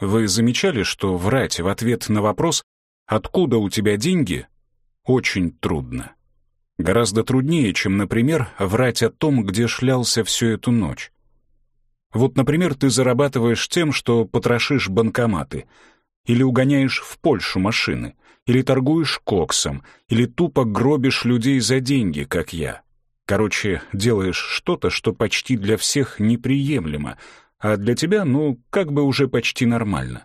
Вы замечали, что врать в ответ на вопрос «Откуда у тебя деньги?» очень трудно. Гораздо труднее, чем, например, врать о том, где шлялся всю эту ночь. Вот, например, ты зарабатываешь тем, что потрошишь банкоматы, или угоняешь в Польшу машины, или торгуешь коксом, или тупо гробишь людей за деньги, как я. Короче, делаешь что-то, что почти для всех неприемлемо, а для тебя, ну, как бы уже почти нормально.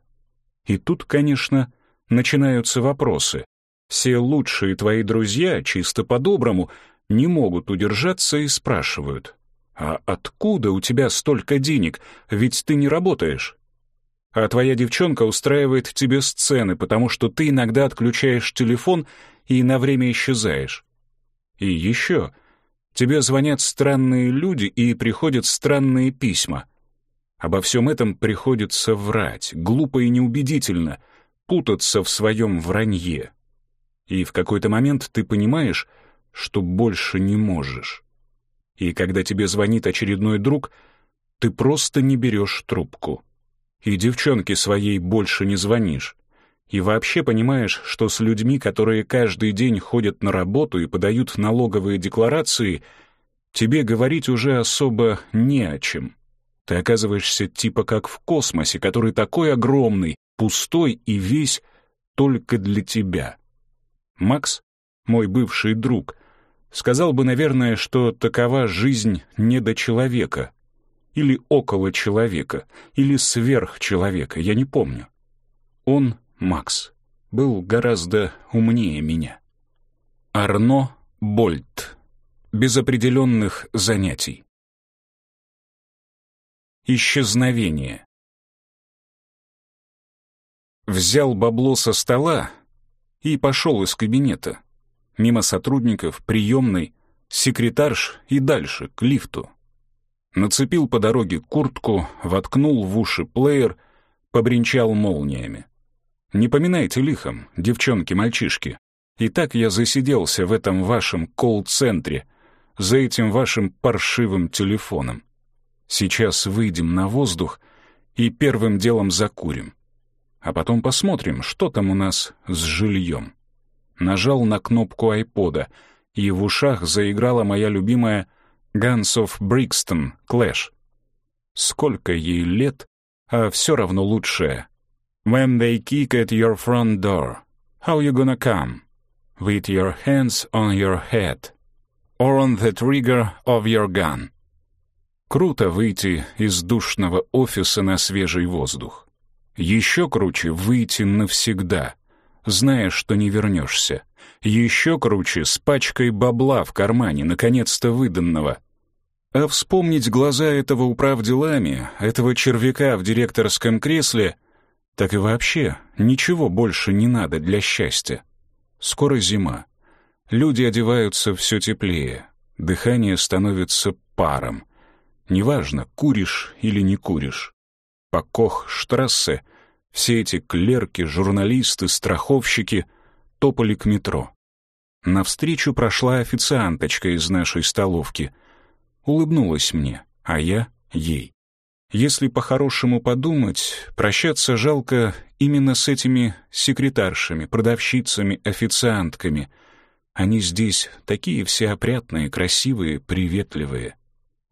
И тут, конечно, начинаются вопросы. Все лучшие твои друзья, чисто по-доброму, не могут удержаться и спрашивают, «А откуда у тебя столько денег? Ведь ты не работаешь». А твоя девчонка устраивает тебе сцены, потому что ты иногда отключаешь телефон и на время исчезаешь. И еще, тебе звонят странные люди и приходят странные письма — Обо всем этом приходится врать, глупо и неубедительно, путаться в своем вранье. И в какой-то момент ты понимаешь, что больше не можешь. И когда тебе звонит очередной друг, ты просто не берешь трубку. И девчонке своей больше не звонишь. И вообще понимаешь, что с людьми, которые каждый день ходят на работу и подают налоговые декларации, тебе говорить уже особо не о чем. Ты оказываешься типа как в космосе, который такой огромный, пустой и весь только для тебя. Макс, мой бывший друг, сказал бы, наверное, что такова жизнь недочеловека, или около человека, или сверхчеловека, я не помню. Он, Макс, был гораздо умнее меня. Арно Больт. Без определенных занятий. Исчезновение. Взял бабло со стола и пошел из кабинета. Мимо сотрудников, приемной, секретарш и дальше, к лифту. Нацепил по дороге куртку, воткнул в уши плеер, побренчал молниями. Не поминайте лихом, девчонки-мальчишки. И так я засиделся в этом вашем колл-центре, за этим вашим паршивым телефоном. Сейчас выйдем на воздух и первым делом закурим. А потом посмотрим, что там у нас с жильем. Нажал на кнопку айпода, и в ушах заиграла моя любимая Guns of Brixton Clash. Сколько ей лет, а все равно лучшее. When they kick at your front door, how you gonna come? With your hands on your head or on the trigger of your gun. Круто выйти из душного офиса на свежий воздух. Еще круче выйти навсегда, зная, что не вернешься. Еще круче с пачкой бабла в кармане, наконец-то выданного. А вспомнить глаза этого управделами, этого червяка в директорском кресле, так и вообще ничего больше не надо для счастья. Скоро зима. Люди одеваются все теплее, дыхание становится паром — Неважно, куришь или не куришь. По Кох-штрассе все эти клерки, журналисты, страховщики топали к метро. Навстречу прошла официанточка из нашей столовки. Улыбнулась мне, а я — ей. Если по-хорошему подумать, прощаться жалко именно с этими секретаршами, продавщицами, официантками. Они здесь такие все опрятные, красивые, приветливые.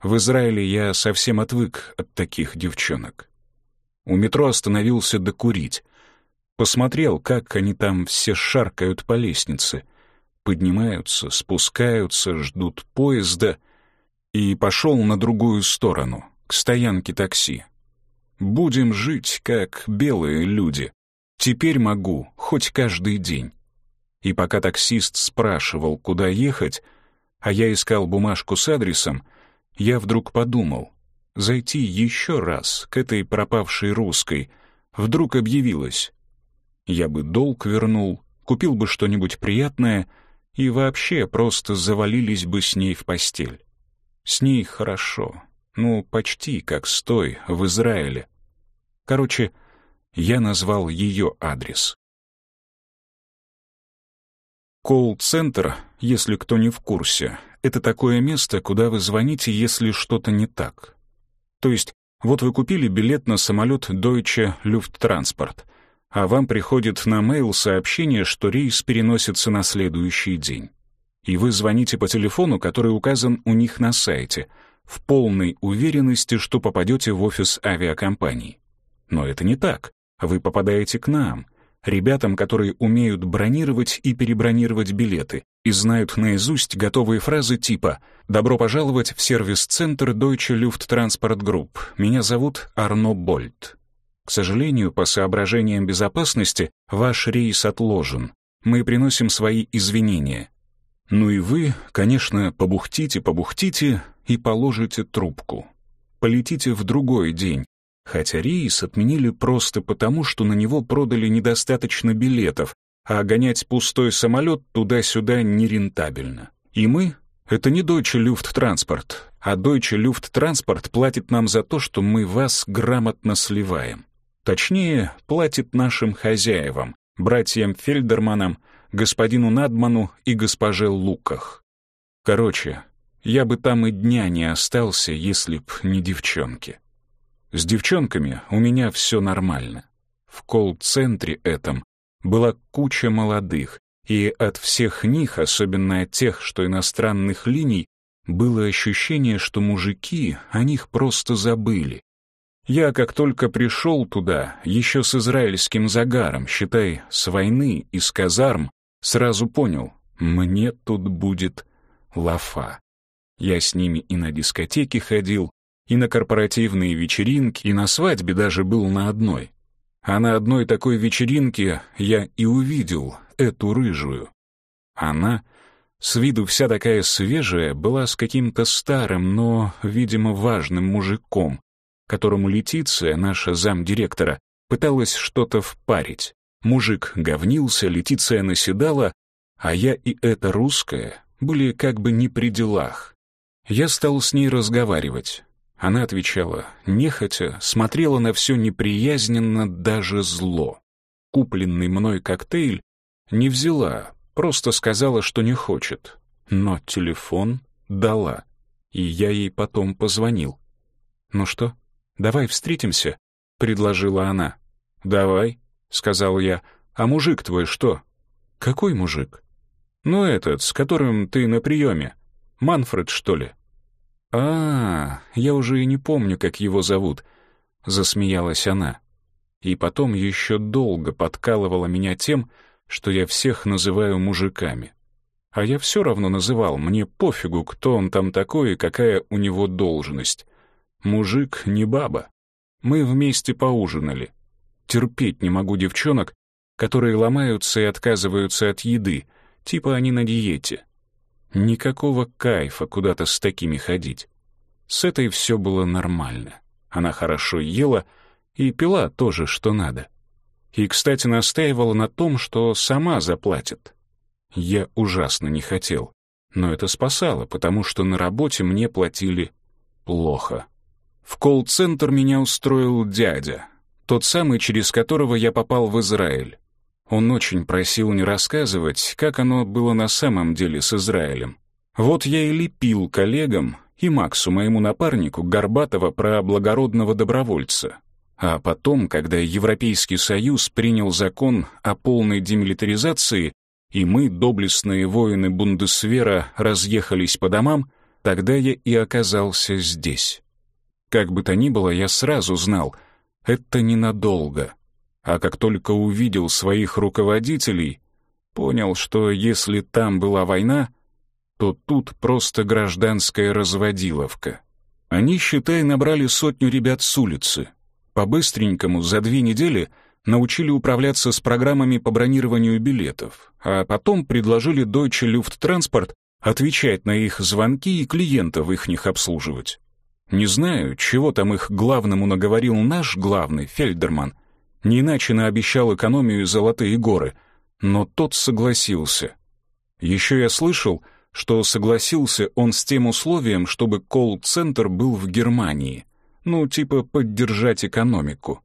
В Израиле я совсем отвык от таких девчонок. У метро остановился докурить. Посмотрел, как они там все шаркают по лестнице. Поднимаются, спускаются, ждут поезда. И пошел на другую сторону, к стоянке такси. Будем жить, как белые люди. Теперь могу, хоть каждый день. И пока таксист спрашивал, куда ехать, а я искал бумажку с адресом, я вдруг подумал, зайти еще раз к этой пропавшей русской, вдруг объявилась. Я бы долг вернул, купил бы что-нибудь приятное и вообще просто завалились бы с ней в постель. С ней хорошо, ну, почти как с той в Израиле. Короче, я назвал ее адрес. Колл-центр, если кто не в курсе, это такое место, куда вы звоните, если что-то не так. То есть Вот вы купили билет на самолет Deutsche Lufttransport, а вам приходит на мейл сообщение, что рейс переносится на следующий день. И вы звоните по телефону, который указан у них на сайте, в полной уверенности, что попадете в офис авиакомпании. Но это не так. Вы попадаете к нам, ребятам, которые умеют бронировать и перебронировать билеты и знают наизусть готовые фразы типа «Добро пожаловать в сервис-центр Deutsche Lufttransport Group. Меня зовут Арно Больт». К сожалению, по соображениям безопасности, ваш рейс отложен. Мы приносим свои извинения. Ну и вы, конечно, побухтите-побухтите и положите трубку. Полетите в другой день, хотя рейс отменили просто потому, что на него продали недостаточно билетов, а гонять пустой самолет туда-сюда нерентабельно. И мы — это не Deutsche Lufttransport, а Deutsche Lufttransport платит нам за то, что мы вас грамотно сливаем. Точнее, платит нашим хозяевам, братьям Фельдерманам, господину Надману и госпоже Луках. Короче, я бы там и дня не остался, если б не девчонки. С девчонками у меня все нормально. В колл-центре этом была куча молодых, и от всех них, особенно от тех, что иностранных линий, было ощущение, что мужики о них просто забыли. Я, как только пришел туда, еще с израильским загаром, считай, с войны, из казарм, сразу понял, мне тут будет лафа. Я с ними и на дискотеке ходил, и на корпоративные вечеринки, и на свадьбе даже был на одной. А на одной такой вечеринке я и увидел эту рыжую. Она, с виду вся такая свежая, была с каким-то старым, но, видимо, важным мужиком, которому Летиция, наша замдиректора, пыталась что-то впарить. Мужик говнился, Летиция наседала, а я и эта русская были как бы не при делах. Я стал с ней разговаривать. Она отвечала нехотя, смотрела на все неприязненно, даже зло. Купленный мной коктейль не взяла, просто сказала, что не хочет. Но телефон дала, и я ей потом позвонил. «Ну что, давай встретимся?» — предложила она. «Давай», — сказал я. «А мужик твой что?» «Какой мужик?» «Ну этот, с которым ты на приеме. Манфред, что ли?» «А, я уже и не помню, как его зовут», — засмеялась она. И потом еще долго подкалывала меня тем, что я всех называю мужиками. А я все равно называл, мне пофигу, кто он там такой и какая у него должность. Мужик не баба. Мы вместе поужинали. Терпеть не могу девчонок, которые ломаются и отказываются от еды, типа они на диете. Никакого кайфа куда-то с такими ходить. С этой все было нормально. Она хорошо ела и пила тоже, что надо. И, кстати, настаивала на том, что сама заплатит. Я ужасно не хотел, но это спасало, потому что на работе мне платили плохо. В колл-центр меня устроил дядя, тот самый, через которого я попал в Израиль. Он очень просил не рассказывать, как оно было на самом деле с Израилем. Вот я и лепил коллегам и Максу, моему напарнику, Горбатова про благородного добровольца. А потом, когда Европейский Союз принял закон о полной демилитаризации, и мы, доблестные воины Бундесвера, разъехались по домам, тогда я и оказался здесь. Как бы то ни было, я сразу знал, это ненадолго — а как только увидел своих руководителей, понял, что если там была война, то тут просто гражданская разводиловка. Они, считай, набрали сотню ребят с улицы. По-быстренькому за две недели научили управляться с программами по бронированию билетов, а потом предложили Deutsche Lufttransport отвечать на их звонки и клиентов их них обслуживать. Не знаю, чего там их главному наговорил наш главный, Фельдерман, не иначе наобещал экономию золотые горы, но тот согласился. Еще я слышал, что согласился он с тем условием, чтобы колл-центр был в Германии, ну, типа поддержать экономику.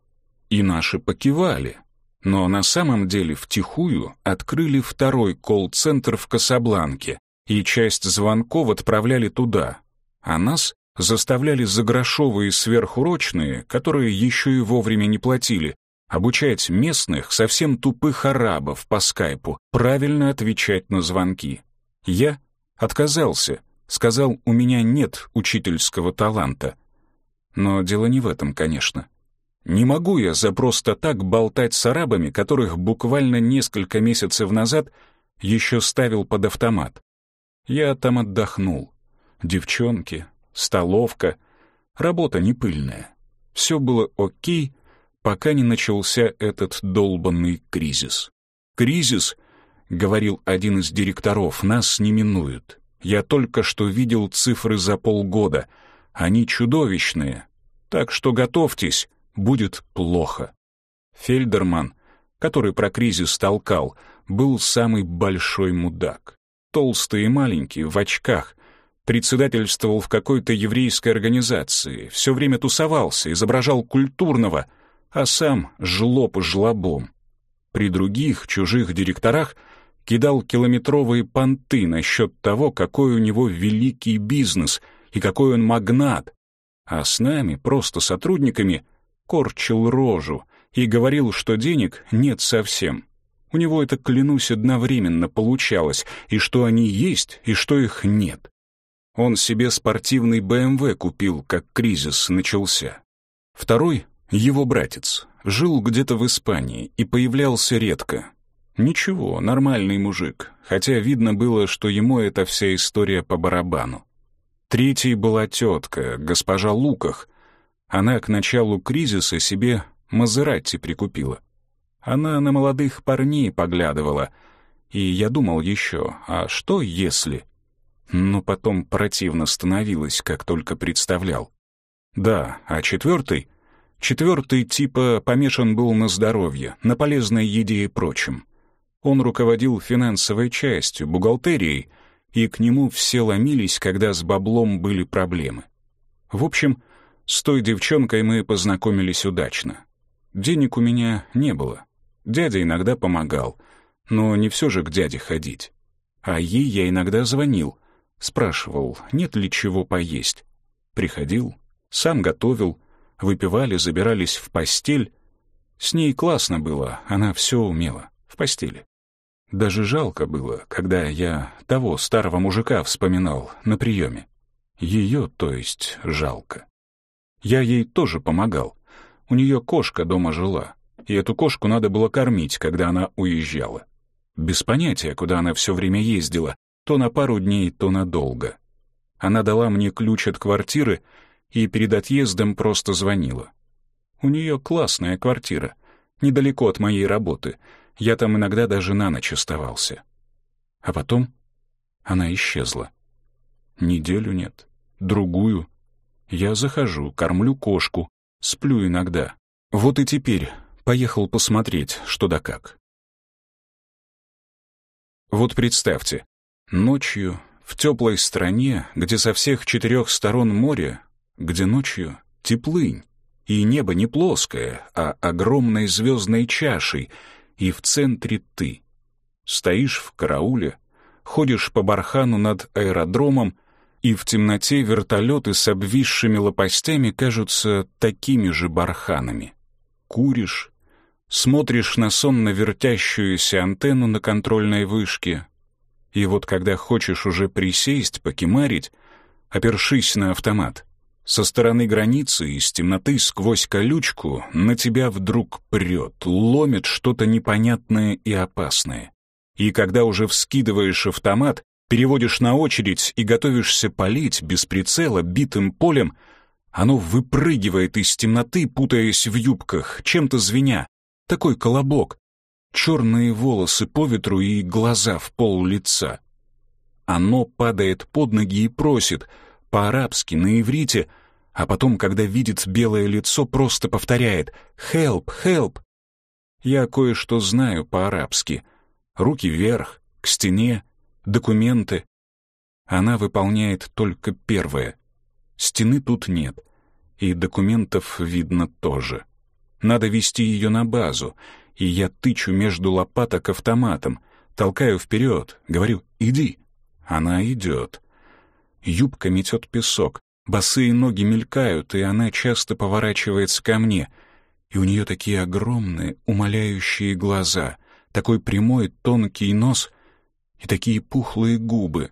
И наши покивали. Но на самом деле втихую открыли второй колл-центр в Касабланке, и часть звонков отправляли туда, а нас заставляли за грошовые сверхурочные, которые еще и вовремя не платили, обучать местных, совсем тупых арабов по скайпу правильно отвечать на звонки. Я отказался, сказал, у меня нет учительского таланта. Но дело не в этом, конечно. Не могу я за просто так болтать с арабами, которых буквально несколько месяцев назад еще ставил под автомат. Я там отдохнул. Девчонки, столовка, работа не пыльная. Все было окей, пока не начался этот долбанный кризис. «Кризис», — говорил один из директоров, — «нас не минует. Я только что видел цифры за полгода. Они чудовищные. Так что готовьтесь, будет плохо». Фельдерман, который про кризис толкал, был самый большой мудак. Толстый и маленький, в очках, председательствовал в какой-то еврейской организации, все время тусовался, изображал культурного, а сам жлоб жлобом. При других, чужих директорах кидал километровые понты насчет того, какой у него великий бизнес и какой он магнат, а с нами, просто сотрудниками, корчил рожу и говорил, что денег нет совсем. У него это, клянусь, одновременно получалось, и что они есть, и что их нет. Он себе спортивный БМВ купил, как кризис начался. Второй, его братец, жил где-то в Испании и появлялся редко. Ничего, нормальный мужик, хотя видно было, что ему эта вся история по барабану. Третьей была тетка, госпожа Луках. Она к началу кризиса себе Мазератти прикупила. Она на молодых парней поглядывала, и я думал еще, а что если... Но потом противно становилось, как только представлял. Да, а четвертый? Четвертый типа помешан был на здоровье, на полезной еде и прочем. Он руководил финансовой частью, бухгалтерией, и к нему все ломились, когда с баблом были проблемы. В общем, с той девчонкой мы познакомились удачно. Денег у меня не было. Дядя иногда помогал, но не все же к дяде ходить. А ей я иногда звонил, Спрашивал, нет ли чего поесть. Приходил, сам готовил, выпивали, забирались в постель. С ней классно было, она все умела, в постели. Даже жалко было, когда я того старого мужика вспоминал на приеме. Ее, то есть, жалко. Я ей тоже помогал. У нее кошка дома жила, и эту кошку надо было кормить, когда она уезжала. Без понятия, куда она все время ездила, то на пару дней, то надолго. Она дала мне ключ от квартиры и перед отъездом просто звонила. У нее классная квартира, недалеко от моей работы. Я там иногда даже на ночь оставался. А потом она исчезла. Неделю нет, другую. Я захожу, кормлю кошку, сплю иногда. Вот и теперь поехал посмотреть, что да как. Вот представьте, Ночью, в теплой стране, где со всех четырех сторон море, где ночью теплынь, и небо не плоское, а огромной звездной чашей, и в центре ты. Стоишь в карауле, ходишь по бархану над аэродромом, и в темноте вертолеты с обвисшими лопастями кажутся такими же барханами. Куришь, смотришь на сонно вертящуюся антенну на контрольной вышке, и вот когда хочешь уже присесть, покемарить, опершись на автомат, со стороны границы из темноты сквозь колючку на тебя вдруг прет, ломит что-то непонятное и опасное. И когда уже вскидываешь автомат, переводишь на очередь и готовишься палить без прицела битым полем, оно выпрыгивает из темноты, путаясь в юбках, чем-то звеня. Такой колобок, черные волосы по ветру и глаза в пол лица. Оно падает под ноги и просит, по-арабски, на иврите, а потом, когда видит белое лицо, просто повторяет «Help! Help!». Я кое-что знаю по-арабски. Руки вверх, к стене, документы. Она выполняет только первое. Стены тут нет, и документов видно тоже. Надо вести ее на базу — и я тычу между лопаток автоматом, толкаю вперед, говорю «иди». Она идет. Юбка метет песок, Босые ноги мелькают, и она часто поворачивается ко мне, и у нее такие огромные, умоляющие глаза, такой прямой, тонкий нос и такие пухлые губы.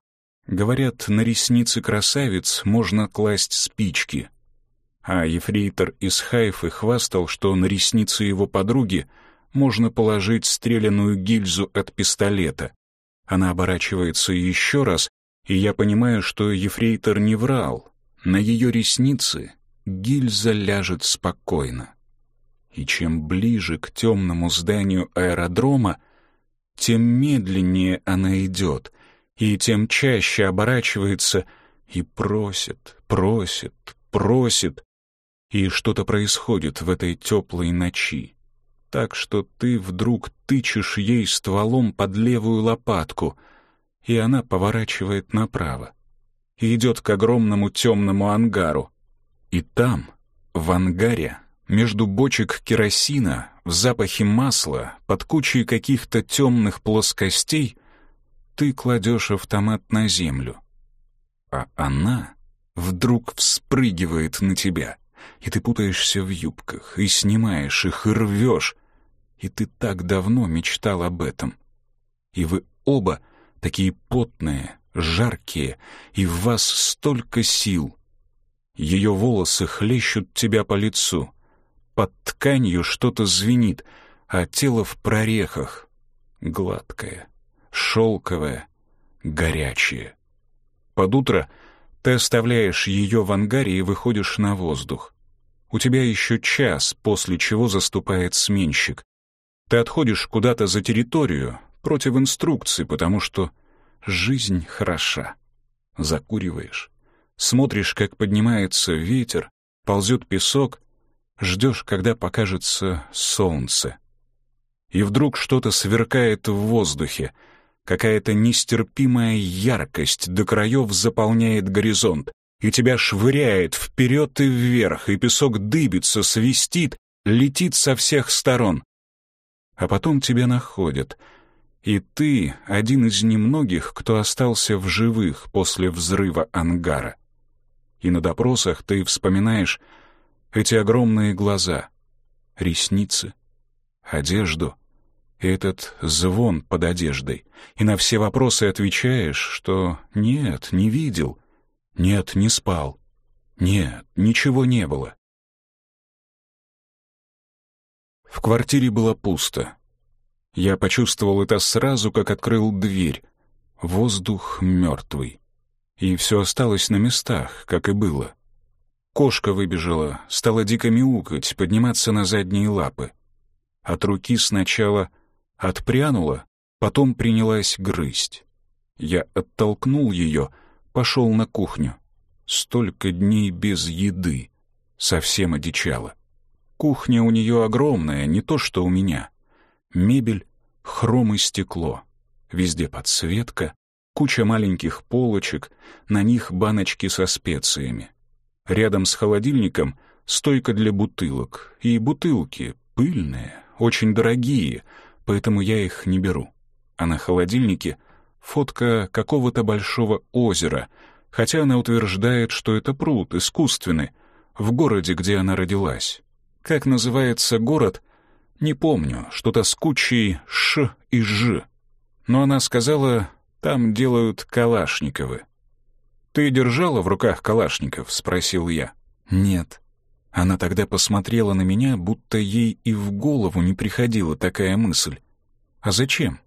Говорят, на ресницы красавиц можно класть спички. А ефрейтор из Хайфы хвастал, что на ресницы его подруги можно положить стреляную гильзу от пистолета. Она оборачивается еще раз, и я понимаю, что ефрейтор не врал. На ее ресницы гильза ляжет спокойно. И чем ближе к темному зданию аэродрома, тем медленнее она идет, и тем чаще оборачивается и просит, просит, просит. И что-то происходит в этой теплой ночи. Так что ты вдруг тычешь ей стволом под левую лопатку, и она поворачивает направо и идет к огромному темному ангару. И там, в ангаре, между бочек керосина, в запахе масла, под кучей каких-то темных плоскостей, ты кладешь автомат на землю. А она вдруг вспрыгивает на тебя, и ты путаешься в юбках, и снимаешь их, и рвешь. И ты так давно мечтал об этом. И вы оба такие потные, жаркие, и в вас столько сил. Ее волосы хлещут тебя по лицу. Под тканью что-то звенит, а тело в прорехах. Гладкое, шелковое, горячее. Под утро ты оставляешь ее в ангаре и выходишь на воздух. У тебя еще час, после чего заступает сменщик. Ты отходишь куда-то за территорию, против инструкции, потому что жизнь хороша. Закуриваешь, смотришь, как поднимается ветер, ползет песок, ждешь, когда покажется солнце. И вдруг что-то сверкает в воздухе, какая-то нестерпимая яркость до краев заполняет горизонт, и тебя швыряет вперед и вверх, и песок дыбится, свистит, летит со всех сторон. А потом тебя находят — и ты один из немногих, кто остался в живых после взрыва ангара. И на допросах ты вспоминаешь эти огромные глаза, ресницы, одежду и этот звон под одеждой. И на все вопросы отвечаешь, что нет, не видел, нет, не спал, нет, ничего не было. В квартире было пусто. Я почувствовал это сразу, как открыл дверь. Воздух мертвый. И все осталось на местах, как и было. Кошка выбежала, стала дико мяукать, подниматься на задние лапы. От руки сначала отпрянула, потом принялась грызть. Я оттолкнул ее, пошел на кухню. Столько дней без еды. Совсем одичала. Кухня у нее огромная, не то что у меня — Мебель — хром и стекло. Везде подсветка, куча маленьких полочек, на них баночки со специями. Рядом с холодильником стойка для бутылок. И бутылки пыльные, очень дорогие, поэтому я их не беру. А на холодильнике фотка какого-то большого озера, хотя она утверждает, что это пруд искусственный, в городе, где она родилась. Как называется город — не помню, что-то с кучей «ш» и «ж». Но она сказала, там делают калашниковы. «Ты держала в руках калашников?» — спросил я. «Нет». Она тогда посмотрела на меня, будто ей и в голову не приходила такая мысль. «А зачем?»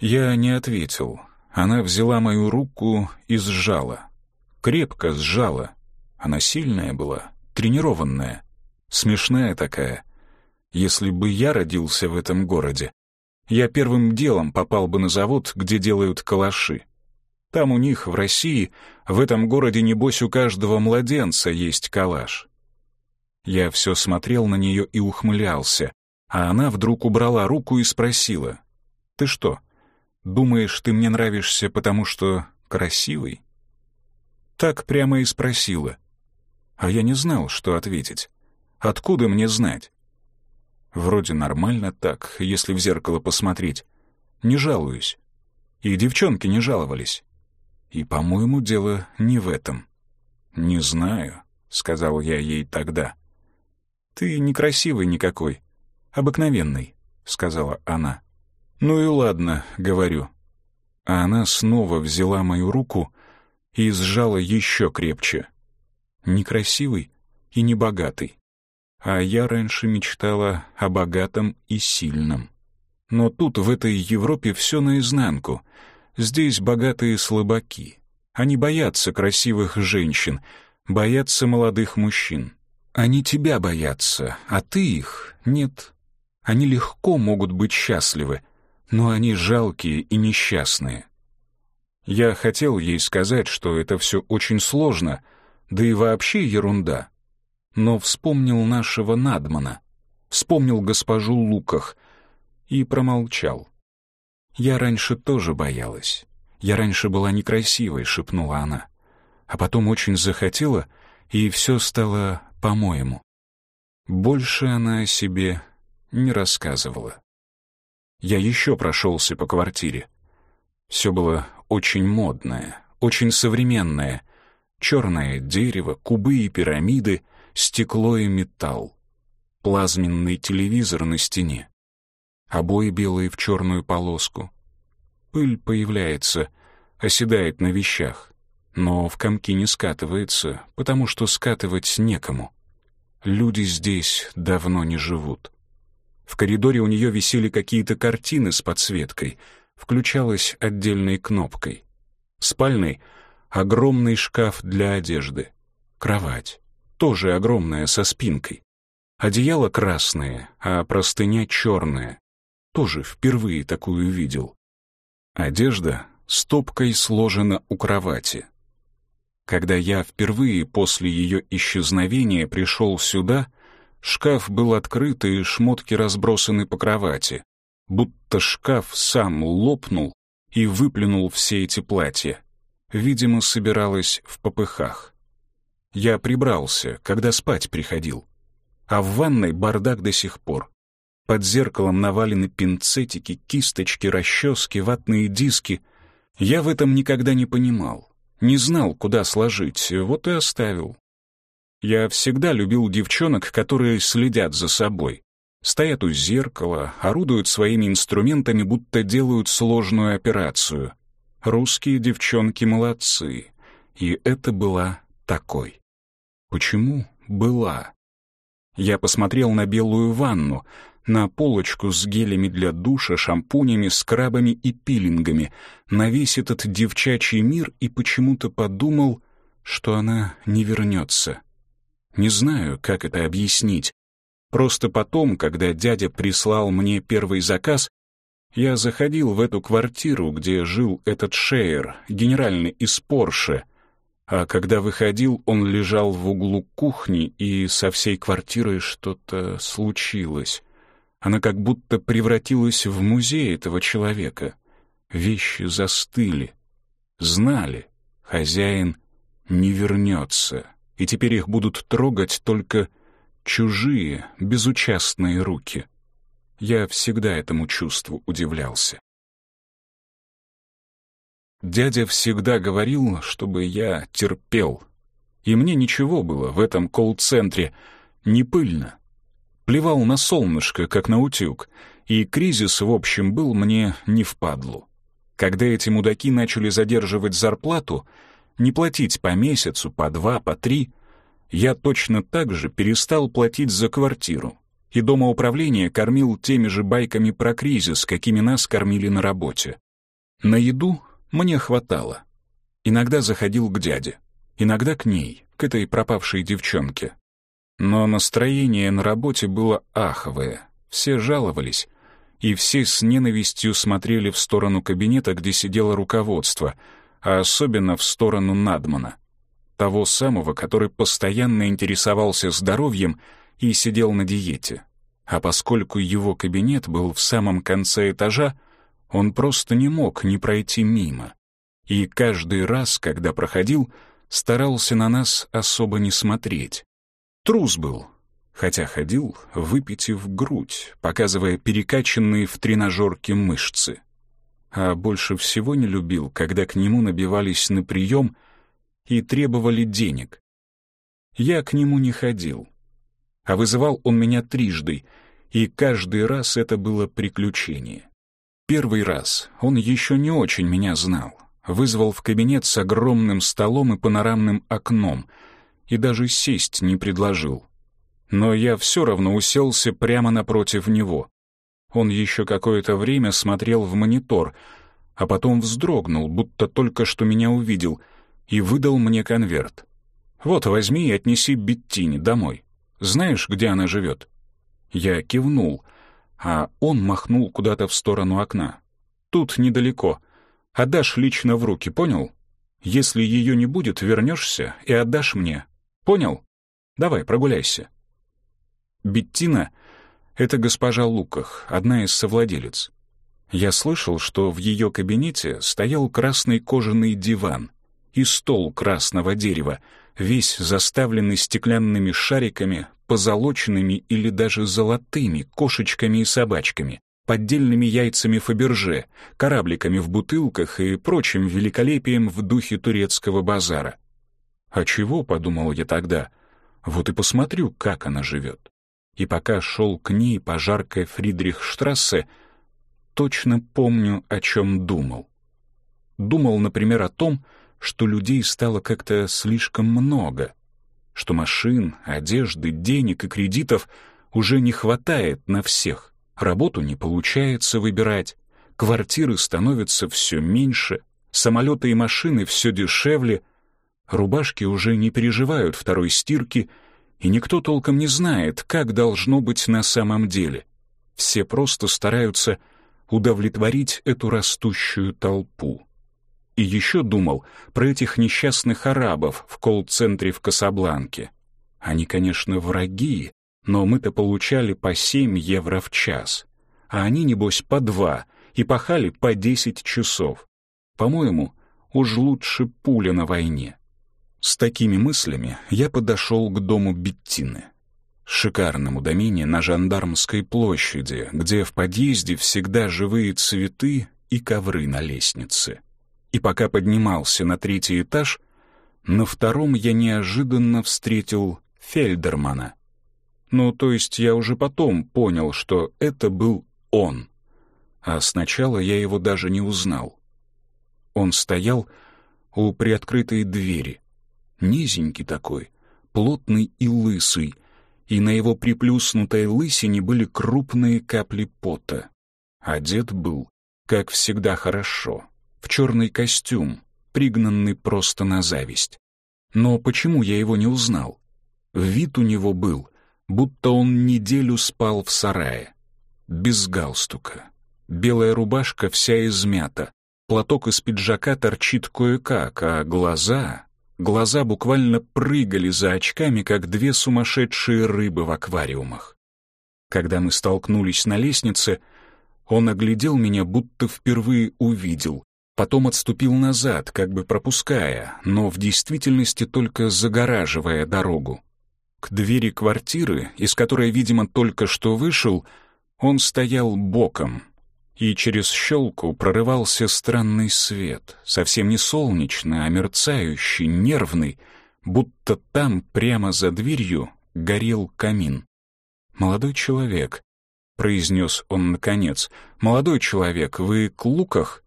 Я не ответил. Она взяла мою руку и сжала. Крепко сжала. Она сильная была, тренированная, смешная такая — если бы я родился в этом городе, я первым делом попал бы на завод, где делают калаши. Там у них, в России, в этом городе, небось, у каждого младенца есть калаш. Я все смотрел на нее и ухмылялся, а она вдруг убрала руку и спросила, «Ты что, думаешь, ты мне нравишься, потому что красивый?» Так прямо и спросила. А я не знал, что ответить. Откуда мне знать? Вроде нормально так, если в зеркало посмотреть. Не жалуюсь. И девчонки не жаловались. И, по-моему, дело не в этом. «Не знаю», — сказал я ей тогда. «Ты некрасивый никакой, обыкновенный», — сказала она. «Ну и ладно», — говорю. А она снова взяла мою руку и сжала еще крепче. Некрасивый и небогатый. А я раньше мечтала о богатом и сильном. Но тут, в этой Европе, все наизнанку. Здесь богатые слабаки. Они боятся красивых женщин, боятся молодых мужчин. Они тебя боятся, а ты их нет. Они легко могут быть счастливы, но они жалкие и несчастные. Я хотел ей сказать, что это все очень сложно, да и вообще ерунда. Но вспомнил нашего Надмана, вспомнил госпожу Луках и промолчал. «Я раньше тоже боялась. Я раньше была некрасивой», — шепнула она. А потом очень захотела, и все стало по-моему. Больше она о себе не рассказывала. Я еще прошелся по квартире. Все было очень модное, очень современное. Черное дерево, кубы и пирамиды, стекло и металл. Плазменный телевизор на стене. Обои белые в черную полоску. Пыль появляется, оседает на вещах, но в комки не скатывается, потому что скатывать некому. Люди здесь давно не живут. В коридоре у нее висели какие-то картины с подсветкой — включалась отдельной кнопкой. Спальный — огромный шкаф для одежды. Кровать — тоже огромная, со спинкой. Одеяло красное, а простыня черная. Тоже впервые такую видел. Одежда стопкой сложена у кровати. Когда я впервые после ее исчезновения пришел сюда, шкаф был открыт и шмотки разбросаны по кровати будто шкаф сам лопнул и выплюнул все эти платья. Видимо, собиралась в попыхах. Я прибрался, когда спать приходил. А в ванной бардак до сих пор. Под зеркалом навалены пинцетики, кисточки, расчески, ватные диски. Я в этом никогда не понимал. Не знал, куда сложить, вот и оставил. Я всегда любил девчонок, которые следят за собой. Стоят у зеркала, орудуют своими инструментами, будто делают сложную операцию. Русские девчонки молодцы. И это была такой. Почему была? Я посмотрел на белую ванну, на полочку с гелями для душа, шампунями, скрабами и пилингами, на весь этот девчачий мир и почему-то подумал, что она не вернется. Не знаю, как это объяснить, Просто потом, когда дядя прислал мне первый заказ, я заходил в эту квартиру, где жил этот Шейер, генеральный из Порше, а когда выходил, он лежал в углу кухни, и со всей квартирой что-то случилось. Она как будто превратилась в музей этого человека. Вещи застыли. Знали, хозяин не вернется, и теперь их будут трогать только чужие, безучастные руки. Я всегда этому чувству удивлялся. Дядя всегда говорил, чтобы я терпел. И мне ничего было в этом колл-центре, не пыльно. Плевал на солнышко, как на утюг, и кризис, в общем, был мне не впадлу. Когда эти мудаки начали задерживать зарплату, не платить по месяцу, по два, по три, я точно так же перестал платить за квартиру, и дома управления кормил теми же байками про кризис, какими нас кормили на работе. На еду мне хватало. Иногда заходил к дяде, иногда к ней, к этой пропавшей девчонке. Но настроение на работе было аховое, все жаловались, и все с ненавистью смотрели в сторону кабинета, где сидело руководство, а особенно в сторону Надмана того самого, который постоянно интересовался здоровьем и сидел на диете. А поскольку его кабинет был в самом конце этажа, он просто не мог не пройти мимо. И каждый раз, когда проходил, старался на нас особо не смотреть. Трус был, хотя ходил, выпитив грудь, показывая перекачанные в тренажерке мышцы. А больше всего не любил, когда к нему набивались на прием — и требовали денег. Я к нему не ходил. А вызывал он меня трижды, и каждый раз это было приключение. Первый раз он еще не очень меня знал. Вызвал в кабинет с огромным столом и панорамным окном, и даже сесть не предложил. Но я все равно уселся прямо напротив него. Он еще какое-то время смотрел в монитор, а потом вздрогнул, будто только что меня увидел, и выдал мне конверт. «Вот, возьми и отнеси Беттине домой. Знаешь, где она живет?» Я кивнул, а он махнул куда-то в сторону окна. «Тут недалеко. Отдашь лично в руки, понял? Если ее не будет, вернешься и отдашь мне. Понял? Давай, прогуляйся». Беттина — это госпожа Луках, одна из совладелец. Я слышал, что в ее кабинете стоял красный кожаный диван и стол красного дерева, весь заставленный стеклянными шариками, позолоченными или даже золотыми кошечками и собачками, поддельными яйцами Фаберже, корабликами в бутылках и прочим великолепием в духе турецкого базара. «А чего?» — подумал я тогда. «Вот и посмотрю, как она живет». И пока шел к ней по жаркой Фридрихштрассе, точно помню, о чем думал. Думал, например, о том, что людей стало как-то слишком много, что машин, одежды, денег и кредитов уже не хватает на всех, работу не получается выбирать, квартиры становятся все меньше, самолеты и машины все дешевле, рубашки уже не переживают второй стирки, и никто толком не знает, как должно быть на самом деле. Все просто стараются удовлетворить эту растущую толпу. И еще думал про этих несчастных арабов в колл-центре в Касабланке. Они, конечно, враги, но мы-то получали по 7 евро в час, а они, небось, по 2 и пахали по 10 часов. По-моему, уж лучше пуля на войне. С такими мыслями я подошел к дому Беттины шикарному домене на Жандармской площади, где в подъезде всегда живые цветы и ковры на лестнице. И пока поднимался на третий этаж, на втором я неожиданно встретил Фельдермана. Ну, то есть я уже потом понял, что это был он. А сначала я его даже не узнал. Он стоял у приоткрытой двери. Низенький такой, плотный и лысый, и на его приплюснутой лысине были крупные капли пота. Одет был, как всегда, хорошо, в черный костюм, пригнанный просто на зависть. Но почему я его не узнал? Вид у него был, будто он неделю спал в сарае. Без галстука. Белая рубашка вся измята, платок из пиджака торчит кое-как, а глаза Глаза буквально прыгали за очками, как две сумасшедшие рыбы в аквариумах. Когда мы столкнулись на лестнице, он оглядел меня, будто впервые увидел, потом отступил назад, как бы пропуская, но в действительности только загораживая дорогу. К двери квартиры, из которой, видимо, только что вышел, он стоял боком, и через щелку прорывался странный свет, совсем не солнечный, а мерцающий, нервный, будто там, прямо за дверью, горел камин. «Молодой человек», — произнес он наконец, — «молодой человек, вы к луках?»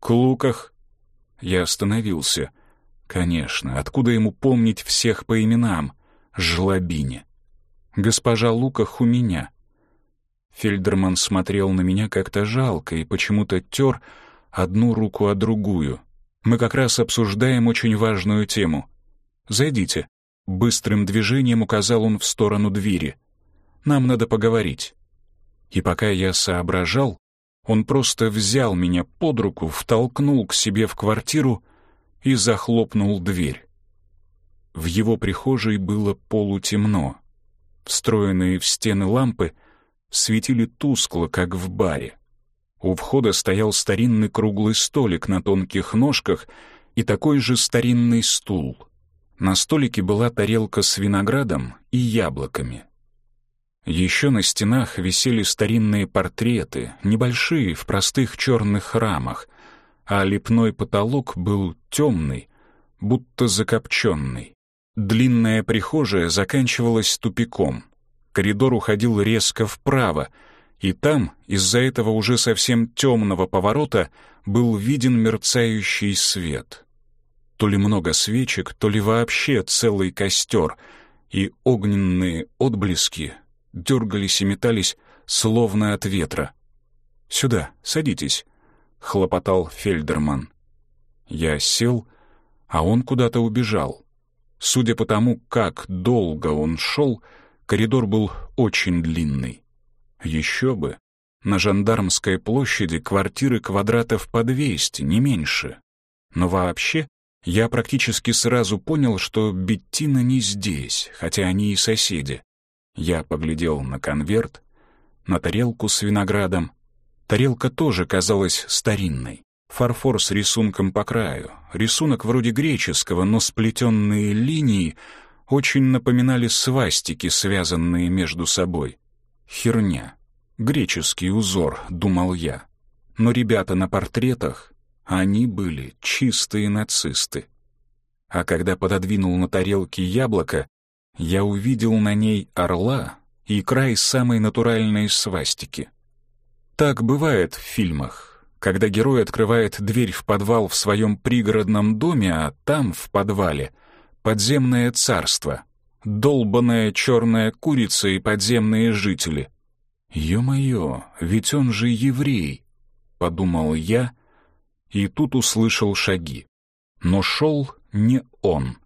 «К луках?» Я остановился. «Конечно, откуда ему помнить всех по именам? Жлобине». «Госпожа Луках у меня», Фельдерман смотрел на меня как-то жалко и почему-то тер одну руку о другую. Мы как раз обсуждаем очень важную тему. «Зайдите». Быстрым движением указал он в сторону двери. «Нам надо поговорить». И пока я соображал, он просто взял меня под руку, втолкнул к себе в квартиру и захлопнул дверь. В его прихожей было полутемно. Встроенные в стены лампы — светили тускло, как в баре. У входа стоял старинный круглый столик на тонких ножках и такой же старинный стул. На столике была тарелка с виноградом и яблоками. Еще на стенах висели старинные портреты, небольшие, в простых черных рамах, а лепной потолок был темный, будто закопченный. Длинная прихожая заканчивалась тупиком. Коридор уходил резко вправо, и там, из-за этого уже совсем темного поворота, был виден мерцающий свет. То ли много свечек, то ли вообще целый костер, и огненные отблески дергались и метались, словно от ветра. «Сюда, садитесь», — хлопотал Фельдерман. Я сел, а он куда-то убежал. Судя по тому, как долго он шел, коридор был очень длинный. Еще бы. На Жандармской площади квартиры квадратов по 200, не меньше. Но вообще, я практически сразу понял, что Беттина не здесь, хотя они и соседи. Я поглядел на конверт, на тарелку с виноградом. Тарелка тоже казалась старинной. Фарфор с рисунком по краю. Рисунок вроде греческого, но сплетенные линии очень напоминали свастики, связанные между собой. Херня. Греческий узор, думал я. Но ребята на портретах, они были чистые нацисты. А когда пододвинул на тарелке яблоко, я увидел на ней орла и край самой натуральной свастики. Так бывает в фильмах, когда герой открывает дверь в подвал в своем пригородном доме, а там, в подвале, подземное царство, долбаная черная курица и подземные жители. «Ё-моё, ведь он же еврей», — подумал я, и тут услышал шаги. Но шел не он.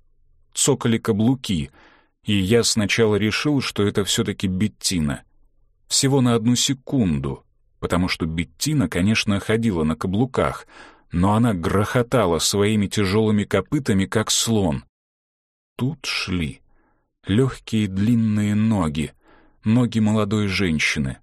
Цокали каблуки — и я сначала решил, что это все-таки Беттина. Всего на одну секунду, потому что Беттина, конечно, ходила на каблуках, но она грохотала своими тяжелыми копытами, как слон. Тут шли легкие длинные ноги, ноги молодой женщины.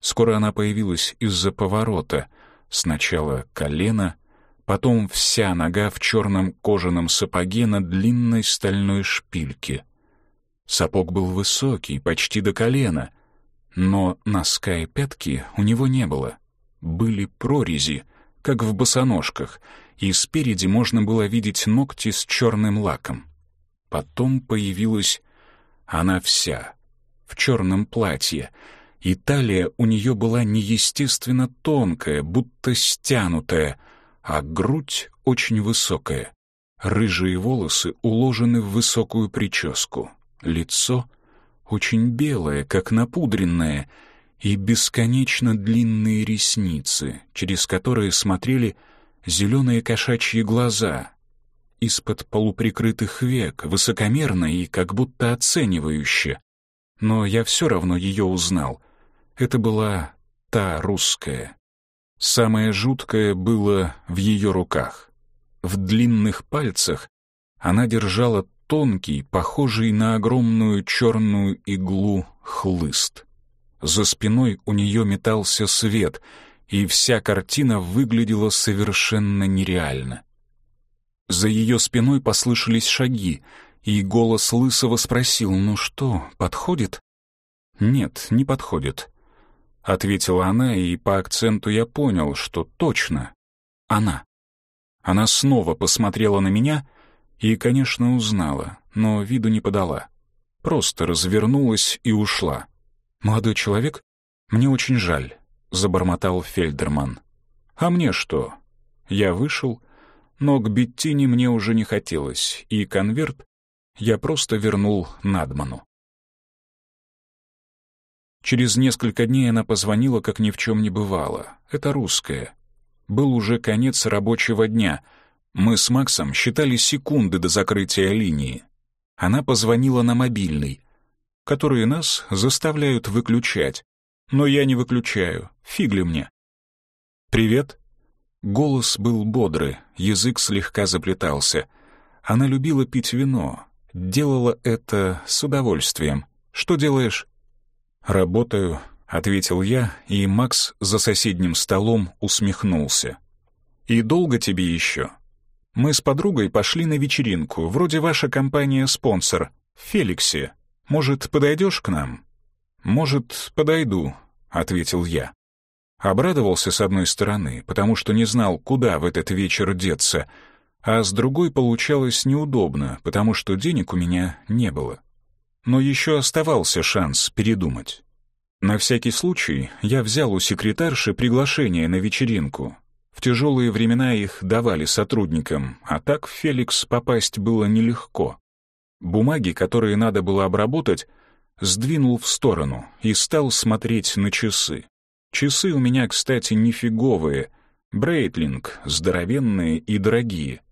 Скоро она появилась из-за поворота, сначала колено, потом вся нога в черном кожаном сапоге на длинной стальной шпильке — Сапог был высокий, почти до колена, но носка и пятки у него не было. Были прорези, как в босоножках, и спереди можно было видеть ногти с черным лаком. Потом появилась она вся, в черном платье, и талия у нее была неестественно тонкая, будто стянутая, а грудь очень высокая. Рыжие волосы уложены в высокую прическу. Лицо очень белое, как напудренное, и бесконечно длинные ресницы, через которые смотрели зеленые кошачьи глаза. Из-под полуприкрытых век, высокомерно и как будто оценивающе. Но я все равно ее узнал. Это была та русская. Самое жуткое было в ее руках. В длинных пальцах она держала тонкий, похожий на огромную черную иглу, хлыст. За спиной у нее метался свет, и вся картина выглядела совершенно нереально. За ее спиной послышались шаги, и голос Лысого спросил, «Ну что, подходит?» «Нет, не подходит», — ответила она, и по акценту я понял, что точно она. Она снова посмотрела на меня — и, конечно, узнала, но виду не подала. Просто развернулась и ушла. «Молодой человек, мне очень жаль», — забормотал Фельдерман. «А мне что?» Я вышел, но к Беттине мне уже не хотелось, и конверт я просто вернул Надману. Через несколько дней она позвонила, как ни в чем не бывало. Это русская. Был уже конец рабочего дня — мы с Максом считали секунды до закрытия линии. Она позвонила на мобильный, которые нас заставляют выключать. Но я не выключаю, фигли мне. «Привет». Голос был бодрый, язык слегка заплетался. Она любила пить вино, делала это с удовольствием. «Что делаешь?» «Работаю», — ответил я, и Макс за соседним столом усмехнулся. «И долго тебе еще?» Мы с подругой пошли на вечеринку, вроде ваша компания-спонсор, в Феликсе. Может, подойдешь к нам?» «Может, подойду», — ответил я. Обрадовался с одной стороны, потому что не знал, куда в этот вечер деться, а с другой получалось неудобно, потому что денег у меня не было. Но еще оставался шанс передумать. На всякий случай я взял у секретарши приглашение на вечеринку. В тяжелые времена их давали сотрудникам, а так в Феликс попасть было нелегко. Бумаги, которые надо было обработать, сдвинул в сторону и стал смотреть на часы. Часы у меня, кстати, нифиговые, брейтлинг, здоровенные и дорогие.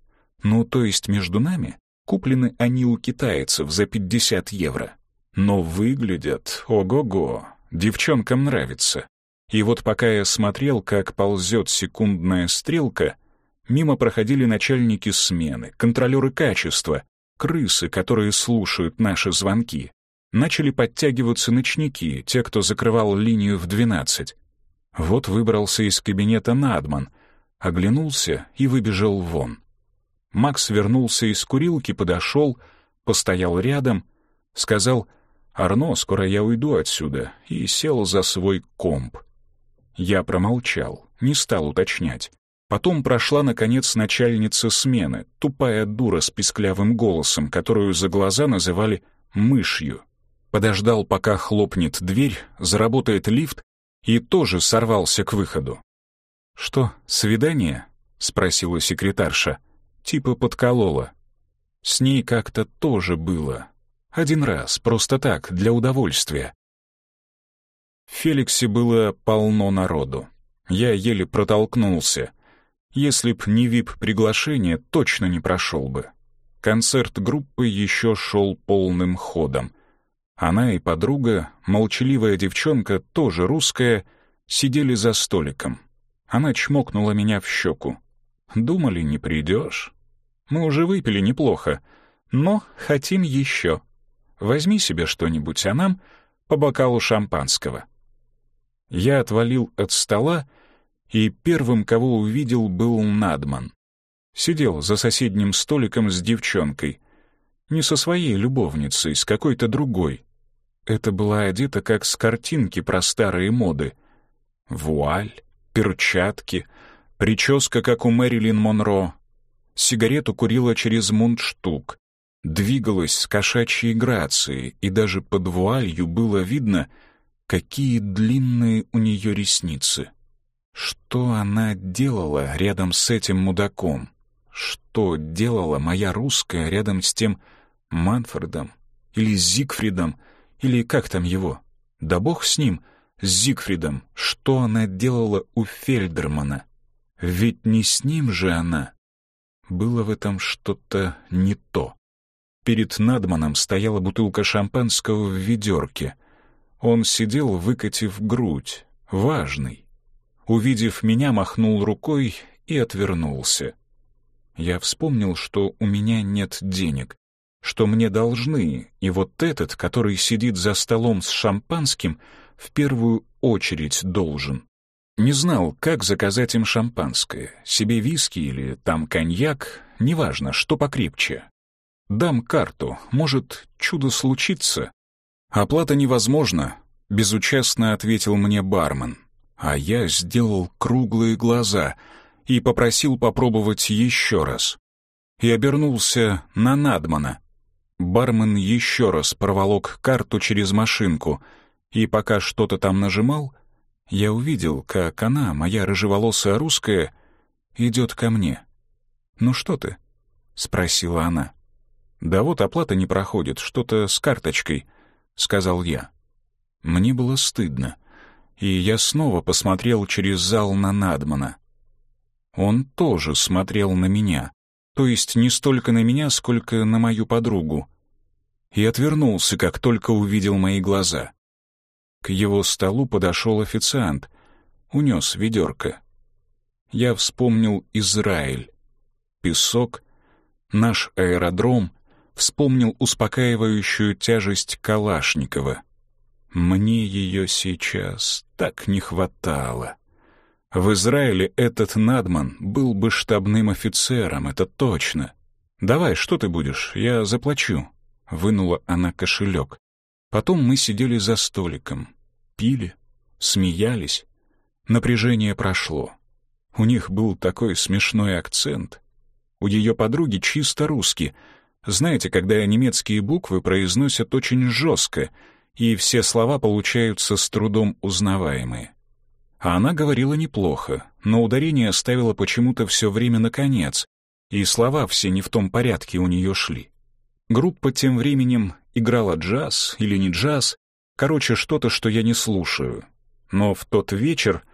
Ну, то есть между нами куплены они у китайцев за 50 евро. Но выглядят, ого-го, девчонкам нравится. И вот пока я смотрел, как ползет секундная стрелка, мимо проходили начальники смены, контролеры качества, крысы, которые слушают наши звонки. Начали подтягиваться ночники, те, кто закрывал линию в двенадцать. Вот выбрался из кабинета Надман, оглянулся и выбежал вон. Макс вернулся из курилки, подошел, постоял рядом, сказал «Арно, скоро я уйду отсюда», и сел за свой комп. Я промолчал, не стал уточнять. Потом прошла, наконец, начальница смены, тупая дура с писклявым голосом, которую за глаза называли «мышью». Подождал, пока хлопнет дверь, заработает лифт, и тоже сорвался к выходу. «Что, свидание?» — спросила секретарша. Типа подколола. С ней как-то тоже было. Один раз, просто так, для удовольствия. В Феликсе было полно народу. Я еле протолкнулся. Если б не вип-приглашение, точно не прошел бы. Концерт группы еще шел полным ходом. Она и подруга, молчаливая девчонка, тоже русская, сидели за столиком. Она чмокнула меня в щеку. «Думали, не придешь? Мы уже выпили неплохо, но хотим еще. Возьми себе что-нибудь, а нам по бокалу шампанского». Я отвалил от стола, и первым, кого увидел, был Надман. Сидел за соседним столиком с девчонкой. Не со своей любовницей, с какой-то другой. Это была одета как с картинки про старые моды. Вуаль, перчатки, прическа, как у Мэрилин Монро. Сигарету курила через мундштук. Двигалась с кошачьей грацией, и даже под вуалью было видно — Какие длинные у нее ресницы. Что она делала рядом с этим мудаком? Что делала моя русская рядом с тем Манфредом? Или Зигфридом? Или как там его? Да бог с ним, с Зигфридом. Что она делала у Фельдермана? Ведь не с ним же она. Было в этом что-то не то. Перед Надманом стояла бутылка шампанского в ведерке — он сидел, выкатив грудь, важный. Увидев меня, махнул рукой и отвернулся. Я вспомнил, что у меня нет денег, что мне должны, и вот этот, который сидит за столом с шампанским, в первую очередь должен. Не знал, как заказать им шампанское, себе виски или там коньяк, неважно, что покрепче. Дам карту, может, чудо случится, «Оплата невозможна», — безучастно ответил мне бармен. А я сделал круглые глаза и попросил попробовать еще раз. И обернулся на Надмана. Бармен еще раз проволок карту через машинку, и пока что-то там нажимал, я увидел, как она, моя рыжеволосая русская, идет ко мне. «Ну что ты?» — спросила она. «Да вот оплата не проходит, что-то с карточкой», — сказал я. Мне было стыдно, и я снова посмотрел через зал на Надмана. Он тоже смотрел на меня, то есть не столько на меня, сколько на мою подругу, и отвернулся, как только увидел мои глаза. К его столу подошел официант, унес ведерко. Я вспомнил Израиль, песок, наш аэродром, вспомнил успокаивающую тяжесть Калашникова. Мне ее сейчас так не хватало. В Израиле этот Надман был бы штабным офицером, это точно. «Давай, что ты будешь? Я заплачу». Вынула она кошелек. Потом мы сидели за столиком, пили, смеялись. Напряжение прошло. У них был такой смешной акцент. У ее подруги чисто русский. Знаете, когда немецкие буквы произносят очень жестко, и все слова получаются с трудом узнаваемые. А она говорила неплохо, но ударение ставила почему-то все время на конец, и слова все не в том порядке у нее шли. Группа тем временем играла джаз или не джаз, короче, что-то, что я не слушаю. Но в тот вечер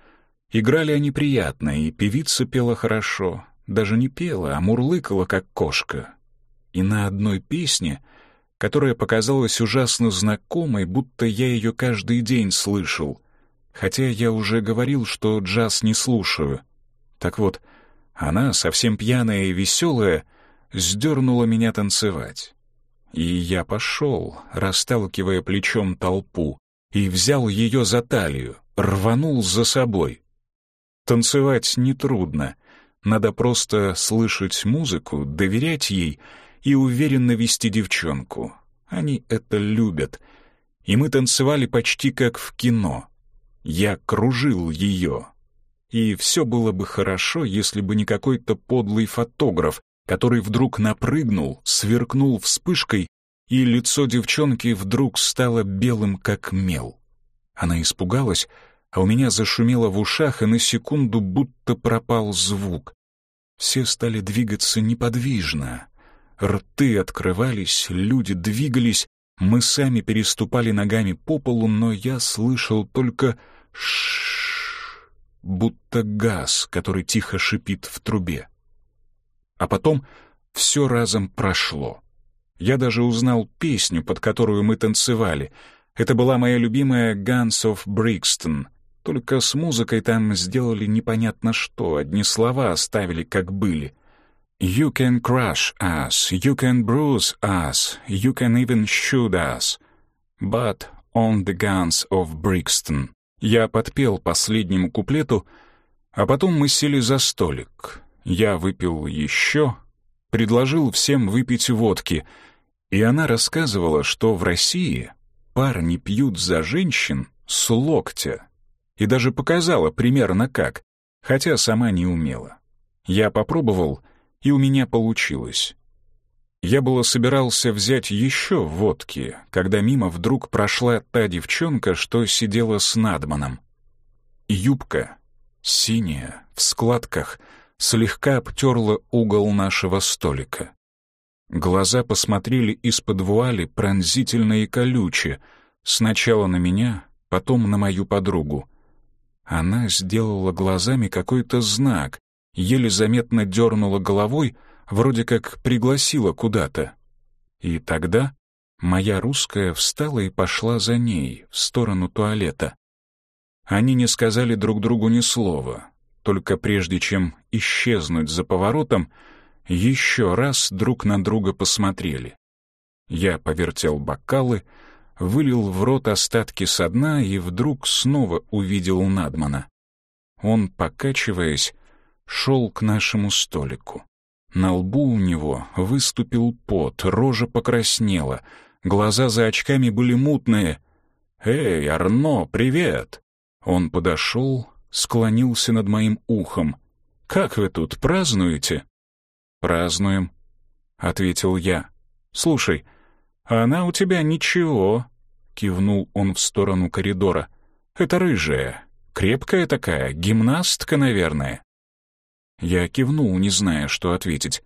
играли они приятно, и певица пела хорошо, даже не пела, а мурлыкала, как кошка. И на одной песне, которая показалась ужасно знакомой, будто я ее каждый день слышал, хотя я уже говорил, что джаз не слушаю. Так вот, она, совсем пьяная и веселая, сдернула меня танцевать. И я пошел, расталкивая плечом толпу, и взял ее за талию, рванул за собой. Танцевать нетрудно, надо просто слышать музыку, доверять ей и уверенно вести девчонку. Они это любят. И мы танцевали почти как в кино. Я кружил ее. И все было бы хорошо, если бы не какой-то подлый фотограф, который вдруг напрыгнул, сверкнул вспышкой, и лицо девчонки вдруг стало белым, как мел. Она испугалась, а у меня зашумело в ушах, и на секунду будто пропал звук. Все стали двигаться неподвижно. Рты открывались, люди двигались, мы сами переступали ногами по полу, но я слышал только ш будто газ, который тихо шипит в трубе. А потом все разом прошло. Я даже узнал песню, под которую мы танцевали. Это была моя любимая «Guns of Brixton». Только с музыкой там сделали непонятно что, одни слова оставили как были. «You can crush us, you can bruise us, you can even shoot us, but on the guns of Brixton». Я подпел последнему куплету, а потом мы сели за столик. Я выпил еще, предложил всем выпить водки, и она рассказывала, что в России парни пьют за женщин с локтя, и даже показала примерно как, хотя сама не умела. Я попробовал, и у меня получилось. Я было собирался взять еще водки, когда мимо вдруг прошла та девчонка, что сидела с Надманом. Юбка, синяя, в складках, слегка обтерла угол нашего столика. Глаза посмотрели из-под вуали пронзительно и колюче, сначала на меня, потом на мою подругу. Она сделала глазами какой-то знак, еле заметно дернула головой, вроде как пригласила куда-то. И тогда моя русская встала и пошла за ней, в сторону туалета. Они не сказали друг другу ни слова, только прежде чем исчезнуть за поворотом, еще раз друг на друга посмотрели. Я повертел бокалы, вылил в рот остатки со дна и вдруг снова увидел Надмана. Он, покачиваясь, шел к нашему столику. На лбу у него выступил пот, рожа покраснела, глаза за очками были мутные. «Эй, Арно, привет!» Он подошел, склонился над моим ухом. «Как вы тут, празднуете?» «Празднуем», — ответил я. «Слушай, она у тебя ничего», — кивнул он в сторону коридора. «Это рыжая, крепкая такая, гимнастка, наверное». Я кивнул, не зная, что ответить.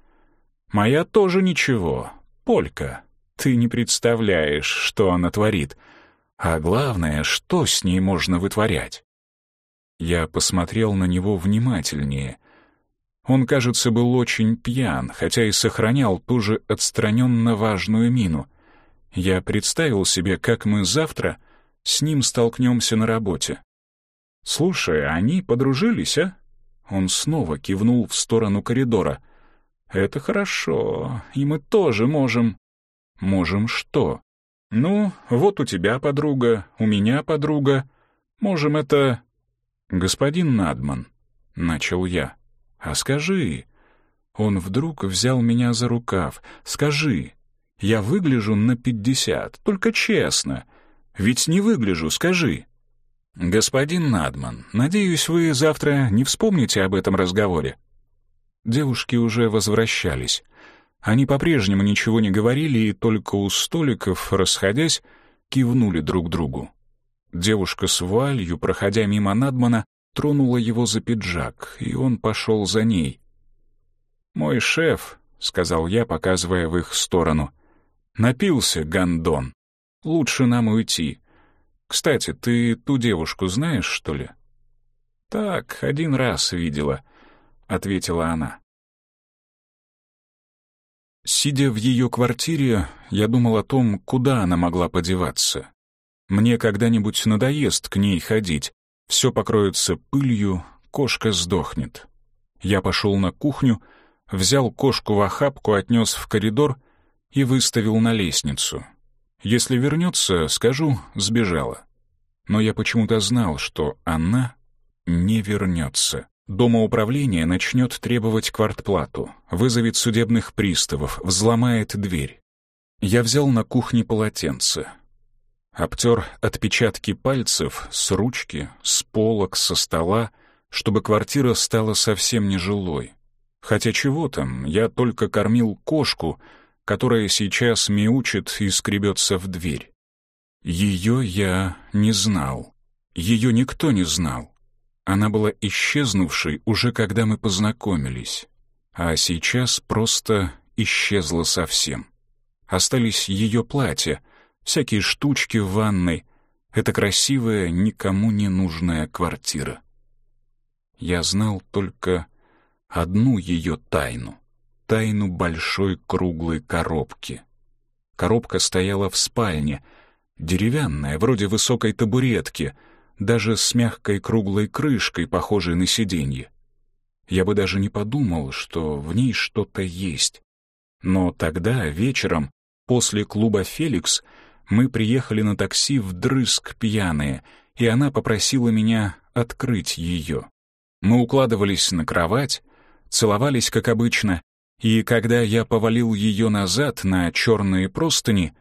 «Моя тоже ничего. Полька. Ты не представляешь, что она творит. А главное, что с ней можно вытворять?» Я посмотрел на него внимательнее. Он, кажется, был очень пьян, хотя и сохранял ту же отстраненно важную мину. Я представил себе, как мы завтра с ним столкнемся на работе. «Слушай, они подружились, а?» Он снова кивнул в сторону коридора. «Это хорошо, и мы тоже можем...» «Можем что?» «Ну, вот у тебя подруга, у меня подруга. Можем это...» «Господин Надман», — начал я, — «а скажи...» Он вдруг взял меня за рукав. «Скажи, я выгляжу на пятьдесят, только честно. Ведь не выгляжу, скажи». «Господин Надман, надеюсь, вы завтра не вспомните об этом разговоре?» Девушки уже возвращались. Они по-прежнему ничего не говорили и только у столиков, расходясь, кивнули друг другу. Девушка с вуалью, проходя мимо Надмана, тронула его за пиджак, и он пошел за ней. «Мой шеф», — сказал я, показывая в их сторону, — «напился, гондон. Лучше нам уйти. Кстати, ты ту девушку знаешь, что ли?» «Так, один раз видела», — ответила она. Сидя в ее квартире, я думал о том, куда она могла подеваться. Мне когда-нибудь надоест к ней ходить, все покроется пылью, кошка сдохнет. Я пошел на кухню, взял кошку в охапку, отнес в коридор и выставил на лестницу. Если вернется, скажу, сбежала. Но я почему-то знал, что она не вернется. Домоуправление начнет требовать квартплату, вызовет судебных приставов, взломает дверь. Я взял на кухне полотенце. Обтер отпечатки пальцев с ручки, с полок, со стола, чтобы квартира стала совсем нежилой. Хотя чего там, я только кормил кошку, которая сейчас мяучит и скребется в дверь. Ее я не знал. Ее никто не знал. Она была исчезнувшей уже когда мы познакомились, а сейчас просто исчезла совсем. Остались ее платья, всякие штучки в ванной. Это красивая, никому не нужная квартира. Я знал только одну ее тайну. Тайну большой круглой коробки. Коробка стояла в спальне, деревянная, вроде высокой табуретки — даже с мягкой круглой крышкой, похожей на сиденье. Я бы даже не подумал, что в ней что-то есть. Но тогда, вечером, после клуба «Феликс», мы приехали на такси вдрызг пьяные, и она попросила меня открыть ее. Мы укладывались на кровать, целовались, как обычно, и когда я повалил ее назад на черные простыни,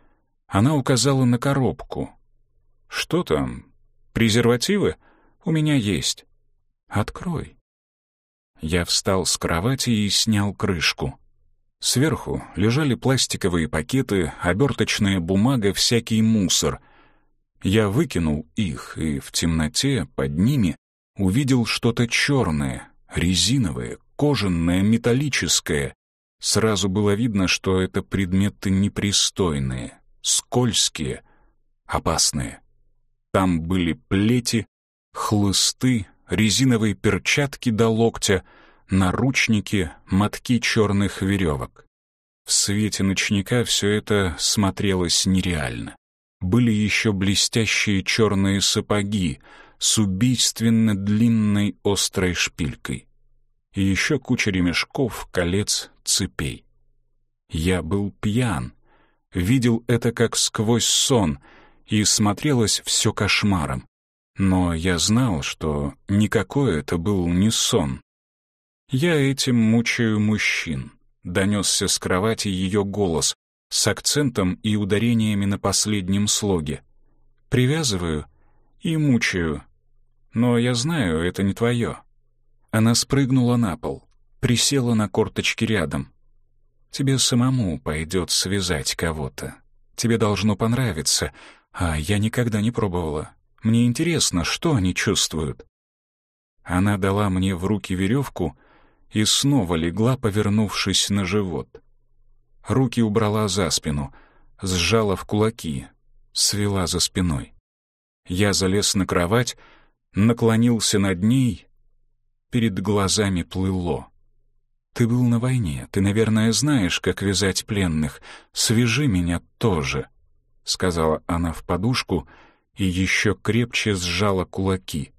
она указала на коробку. «Что там? Презервативы у меня есть. Открой. Я встал с кровати и снял крышку. Сверху лежали пластиковые пакеты, оберточная бумага, всякий мусор. Я выкинул их, и в темноте под ними увидел что-то черное, резиновое, кожаное, металлическое. Сразу было видно, что это предметы непристойные, скользкие, опасные. Там были плети, хлысты, резиновые перчатки до локтя, наручники, мотки черных веревок. В свете ночника все это смотрелось нереально. Были еще блестящие черные сапоги с убийственно длинной острой шпилькой. И еще куча ремешков, колец, цепей. Я был пьян, видел это как сквозь сон — и смотрелось все кошмаром. Но я знал, что никакой это был не сон. «Я этим мучаю мужчин», — донесся с кровати ее голос с акцентом и ударениями на последнем слоге. «Привязываю и мучаю. Но я знаю, это не твое». Она спрыгнула на пол, присела на корточки рядом. «Тебе самому пойдет связать кого-то. Тебе должно понравиться, а я никогда не пробовала. Мне интересно, что они чувствуют. Она дала мне в руки веревку и снова легла, повернувшись на живот. Руки убрала за спину, сжала в кулаки, свела за спиной. Я залез на кровать, наклонился над ней, перед глазами плыло. «Ты был на войне, ты, наверное, знаешь, как вязать пленных. Свяжи меня тоже» сказала она в подушку и еще крепче сжала кулаки.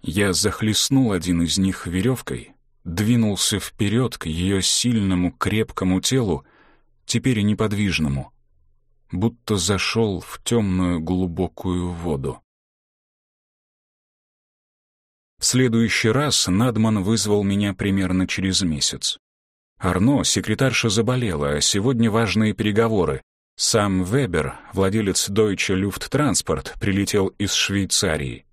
Я захлестнул один из них веревкой, двинулся вперед к ее сильному крепкому телу, теперь неподвижному, будто зашел в темную глубокую воду. В следующий раз Надман вызвал меня примерно через месяц. Арно, секретарша заболела, а сегодня важные переговоры, сам Вебер, владелец Deutsche Lufttransport, прилетел из Швейцарии.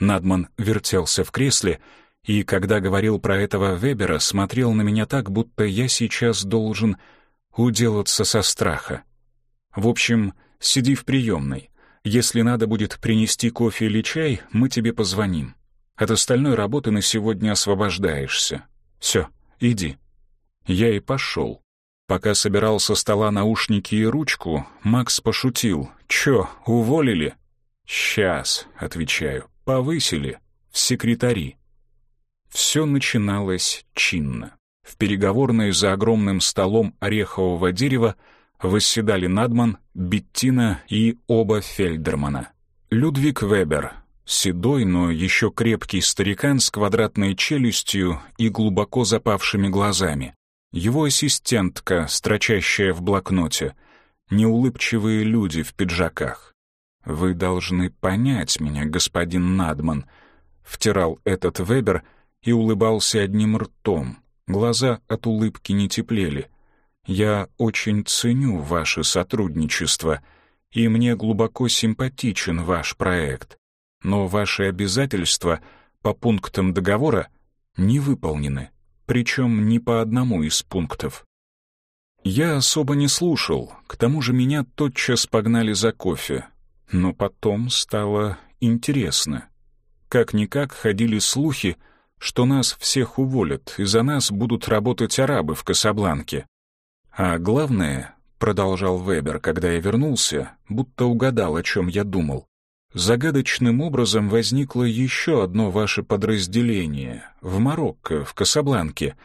Надман вертелся в кресле И когда говорил про этого Вебера, смотрел на меня так, будто я сейчас должен уделаться со страха. В общем, сиди в приемной. Если надо будет принести кофе или чай, мы тебе позвоним. От остальной работы на сегодня освобождаешься. Все, иди. Я и пошел. Пока собирал со стола наушники и ручку, Макс пошутил. «Чё, уволили?» «Сейчас», — отвечаю, — «повысили. В секретари». Все начиналось чинно. В переговорной за огромным столом орехового дерева восседали Надман, Беттина и оба Фельдермана. Людвиг Вебер, седой, но еще крепкий старикан с квадратной челюстью и глубоко запавшими глазами. Его ассистентка, строчащая в блокноте. Неулыбчивые люди в пиджаках. «Вы должны понять меня, господин Надман», — втирал этот Вебер и улыбался одним ртом. Глаза от улыбки не теплели. «Я очень ценю ваше сотрудничество, и мне глубоко симпатичен ваш проект, но ваши обязательства по пунктам договора не выполнены, причем ни по одному из пунктов». Я особо не слушал, к тому же меня тотчас погнали за кофе. Но потом стало интересно. Как-никак ходили слухи, что нас всех уволят, и за нас будут работать арабы в Касабланке. А главное, продолжал Вебер, когда я вернулся, будто угадал, о чем я думал, загадочным образом возникло еще одно ваше подразделение в Марокко, в Касабланке,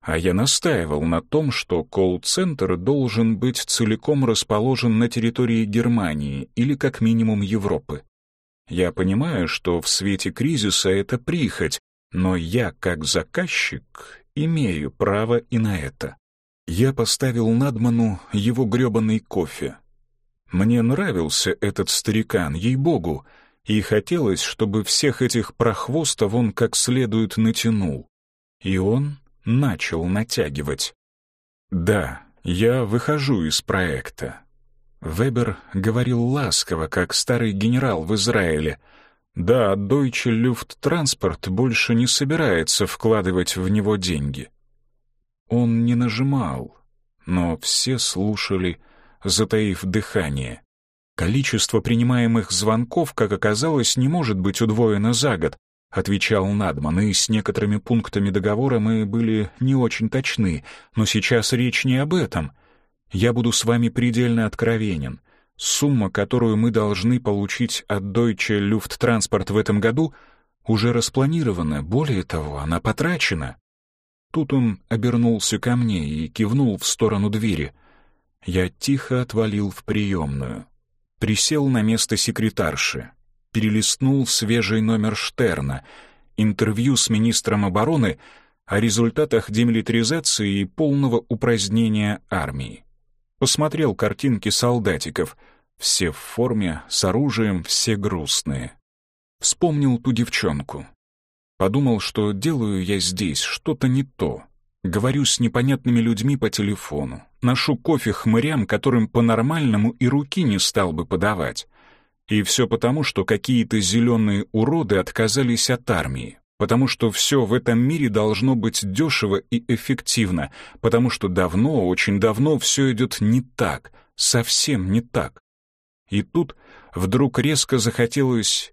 а я настаивал на том, что колл-центр должен быть целиком расположен на территории Германии или как минимум Европы. Я понимаю, что в свете кризиса это прихоть, но я, как заказчик, имею право и на это. Я поставил Надману его грёбаный кофе. Мне нравился этот старикан, ей-богу, и хотелось, чтобы всех этих прохвостов он как следует натянул. И он начал натягивать. «Да, я выхожу из проекта». Вебер говорил ласково, как старый генерал в Израиле. «Да, Deutsche Lufttransport больше не собирается вкладывать в него деньги». Он не нажимал, но все слушали, затаив дыхание. Количество принимаемых звонков, как оказалось, не может быть удвоено за год, — отвечал Надман, и с некоторыми пунктами договора мы были не очень точны, но сейчас речь не об этом. Я буду с вами предельно откровенен. Сумма, которую мы должны получить от Deutsche Lufttransport в этом году, уже распланирована, более того, она потрачена. Тут он обернулся ко мне и кивнул в сторону двери. Я тихо отвалил в приемную. Присел на место секретарши перелистнул свежий номер Штерна, интервью с министром обороны о результатах демилитаризации и полного упразднения армии. Посмотрел картинки солдатиков, все в форме, с оружием, все грустные. Вспомнил ту девчонку. Подумал, что делаю я здесь что-то не то. Говорю с непонятными людьми по телефону. Ношу кофе хмырям, которым по-нормальному и руки не стал бы подавать. И все потому, что какие-то зеленые уроды отказались от армии, потому что все в этом мире должно быть дешево и эффективно, потому что давно, очень давно все идет не так, совсем не так. И тут вдруг резко захотелось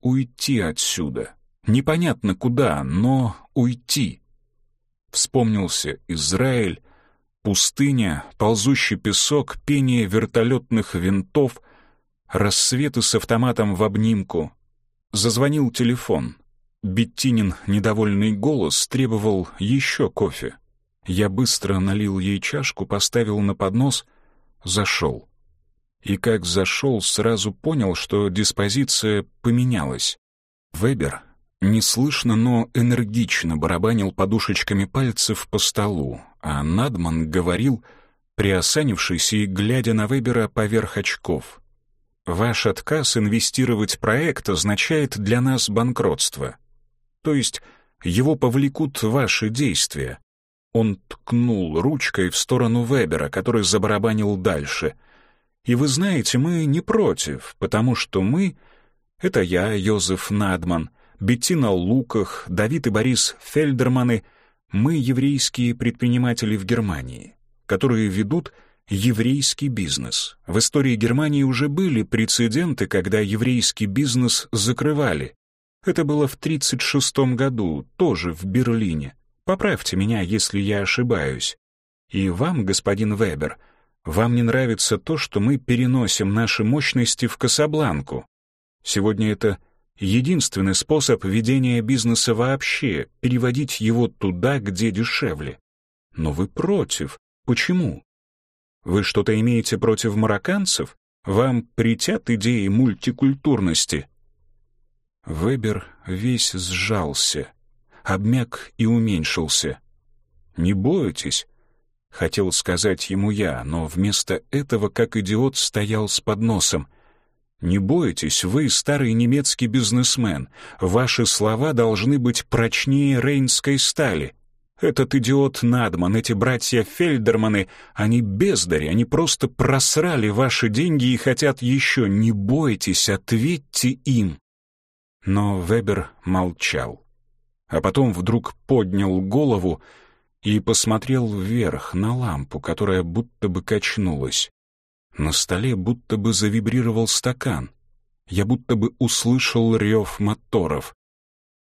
уйти отсюда. Непонятно куда, но уйти. Вспомнился Израиль, пустыня, ползущий песок, пение вертолетных винтов — рассветы с автоматом в обнимку. Зазвонил телефон. Беттинин недовольный голос требовал еще кофе. Я быстро налил ей чашку, поставил на поднос, зашел. И как зашел, сразу понял, что диспозиция поменялась. Вебер неслышно, но энергично барабанил подушечками пальцев по столу, а Надман говорил, приосанившись и глядя на Вебера поверх очков — Ваш отказ инвестировать проект означает для нас банкротство. То есть его повлекут ваши действия. Он ткнул ручкой в сторону Вебера, который забарабанил дальше. И вы знаете, мы не против, потому что мы — это я, Йозеф Надман, Беттина Луках, Давид и Борис Фельдерманы — мы еврейские предприниматели в Германии, которые ведут еврейский бизнес. В истории Германии уже были прецеденты, когда еврейский бизнес закрывали. Это было в 1936 году, тоже в Берлине. Поправьте меня, если я ошибаюсь. И вам, господин Вебер, вам не нравится то, что мы переносим наши мощности в Касабланку. Сегодня это единственный способ ведения бизнеса вообще — переводить его туда, где дешевле. Но вы против. Почему? Вы что-то имеете против марокканцев? Вам притят идеи мультикультурности? Вебер весь сжался, обмяк и уменьшился. «Не бойтесь», — хотел сказать ему я, но вместо этого, как идиот, стоял с подносом — не бойтесь, вы старый немецкий бизнесмен. Ваши слова должны быть прочнее рейнской стали. Этот идиот Надман, эти братья Фельдерманы, они бездари, они просто просрали ваши деньги и хотят еще. Не бойтесь, ответьте им. Но Вебер молчал. А потом вдруг поднял голову и посмотрел вверх на лампу, которая будто бы качнулась. На столе будто бы завибрировал стакан. Я будто бы услышал рев моторов.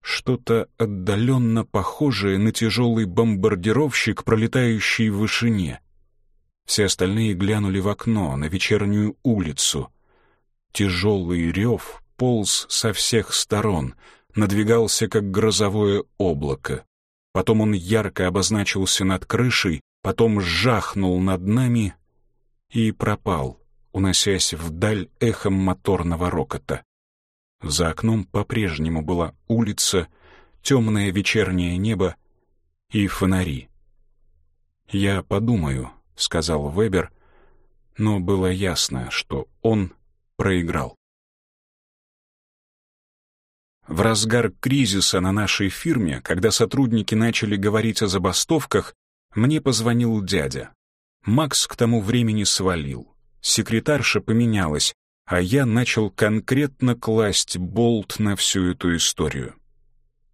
Что-то отдаленно похожее на тяжелый бомбардировщик, пролетающий в вышине. Все остальные глянули в окно, на вечернюю улицу. Тяжелый рев полз со всех сторон, надвигался, как грозовое облако. Потом он ярко обозначился над крышей, потом жахнул над нами и пропал, уносясь вдаль эхом моторного рокота. За окном по-прежнему была улица, темное вечернее небо и фонари. «Я подумаю», — сказал Вебер, но было ясно, что он проиграл. В разгар кризиса на нашей фирме, когда сотрудники начали говорить о забастовках, мне позвонил дядя. Макс к тому времени свалил. Секретарша поменялась, а я начал конкретно класть болт на всю эту историю.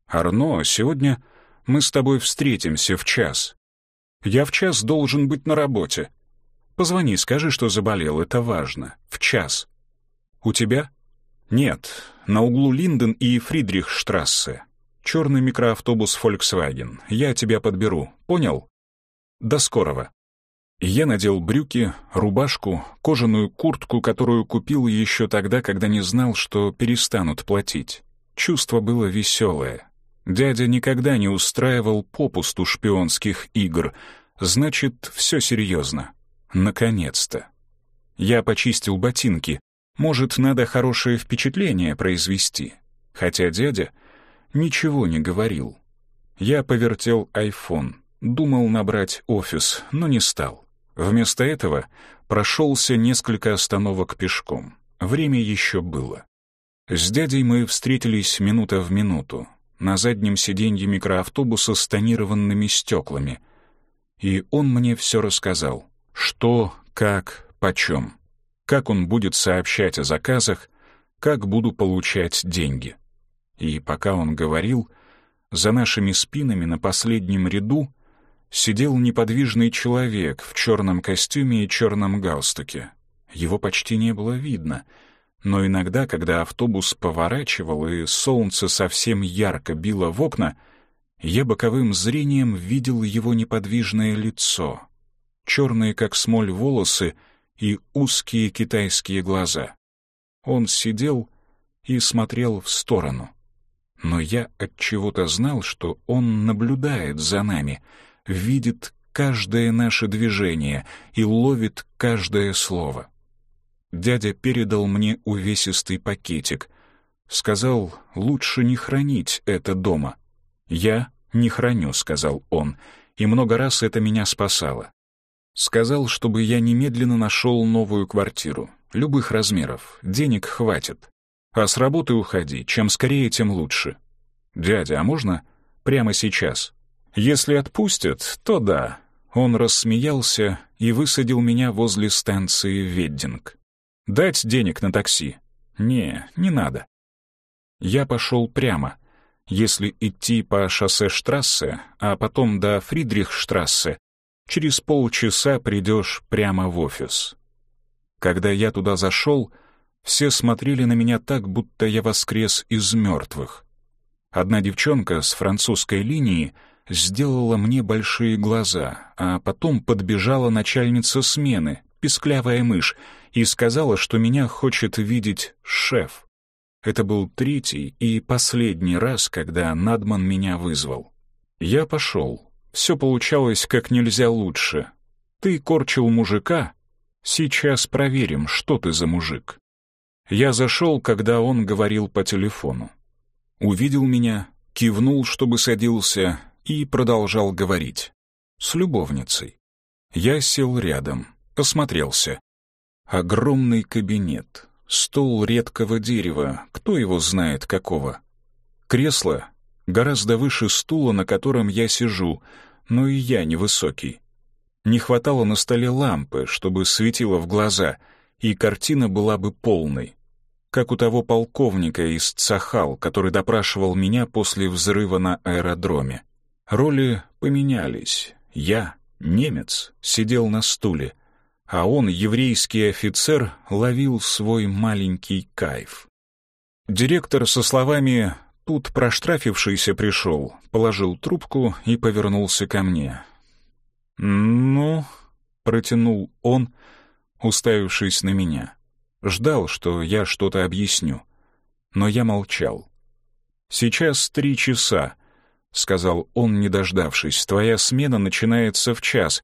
«Арно, сегодня мы с тобой встретимся в час. Я в час должен быть на работе. Позвони, скажи, что заболел, это важно. В час. У тебя? Нет, на углу Линден и Фридрихштрассе. Черный микроавтобус Volkswagen. Я тебя подберу. Понял? До скорого. Я надел брюки, рубашку, кожаную куртку, которую купил еще тогда, когда не знал, что перестанут платить. Чувство было веселое. Дядя никогда не устраивал попусту шпионских игр. Значит, все серьезно. Наконец-то. Я почистил ботинки. Может, надо хорошее впечатление произвести. Хотя дядя ничего не говорил. Я повертел айфон. Думал набрать офис, но не стал. Вместо этого прошелся несколько остановок пешком. Время еще было. С дядей мы встретились минута в минуту, на заднем сиденье микроавтобуса с тонированными стеклами. И он мне все рассказал. Что, как, почем. Как он будет сообщать о заказах, как буду получать деньги. И пока он говорил, за нашими спинами на последнем ряду сидел неподвижный человек в черном костюме и черном галстуке. Его почти не было видно, но иногда, когда автобус поворачивал и солнце совсем ярко било в окна, я боковым зрением видел его неподвижное лицо, черные как смоль волосы и узкие китайские глаза. Он сидел и смотрел в сторону. Но я от чего-то знал, что он наблюдает за нами — видит каждое наше движение и ловит каждое слово. Дядя передал мне увесистый пакетик. Сказал, лучше не хранить это дома. «Я не храню», — сказал он, и много раз это меня спасало. Сказал, чтобы я немедленно нашел новую квартиру, любых размеров, денег хватит. А с работы уходи, чем скорее, тем лучше. «Дядя, а можно прямо сейчас?» Если отпустят, то да. Он рассмеялся и высадил меня возле станции Веддинг. Дать денег на такси? Не, не надо. Я пошел прямо, Если идти по шоссе Штрассе, а потом до Фридрихштрассе, через полчаса придешь прямо в офис. Когда я туда зашел, все смотрели на меня так, будто я воскрес из мертвых. Одна девчонка с французской линии сделала мне большие глаза, а потом подбежала начальница смены, писклявая мышь, и сказала, что меня хочет видеть шеф. Это был третий и последний раз, когда Надман меня вызвал. Я пошел. Все получалось как нельзя лучше. Ты корчил мужика? Сейчас проверим, что ты за мужик. Я зашел, когда он говорил по телефону. Увидел меня, кивнул, чтобы садился, и продолжал говорить. С любовницей. Я сел рядом, осмотрелся. Огромный кабинет, стол редкого дерева, кто его знает какого. Кресло гораздо выше стула, на котором я сижу, но и я невысокий. Не хватало на столе лампы, чтобы светило в глаза, и картина была бы полной. Как у того полковника из Цахал, который допрашивал меня после взрыва на аэродроме. Роли поменялись. Я, немец, сидел на стуле, а он, еврейский офицер, ловил свой маленький кайф. Директор со словами «Тут проштрафившийся пришел», положил трубку и повернулся ко мне. «Ну?» — протянул он, уставившись на меня. Ждал, что я что-то объясню. Но я молчал. «Сейчас три часа», — сказал он, не дождавшись. «Твоя смена начинается в час.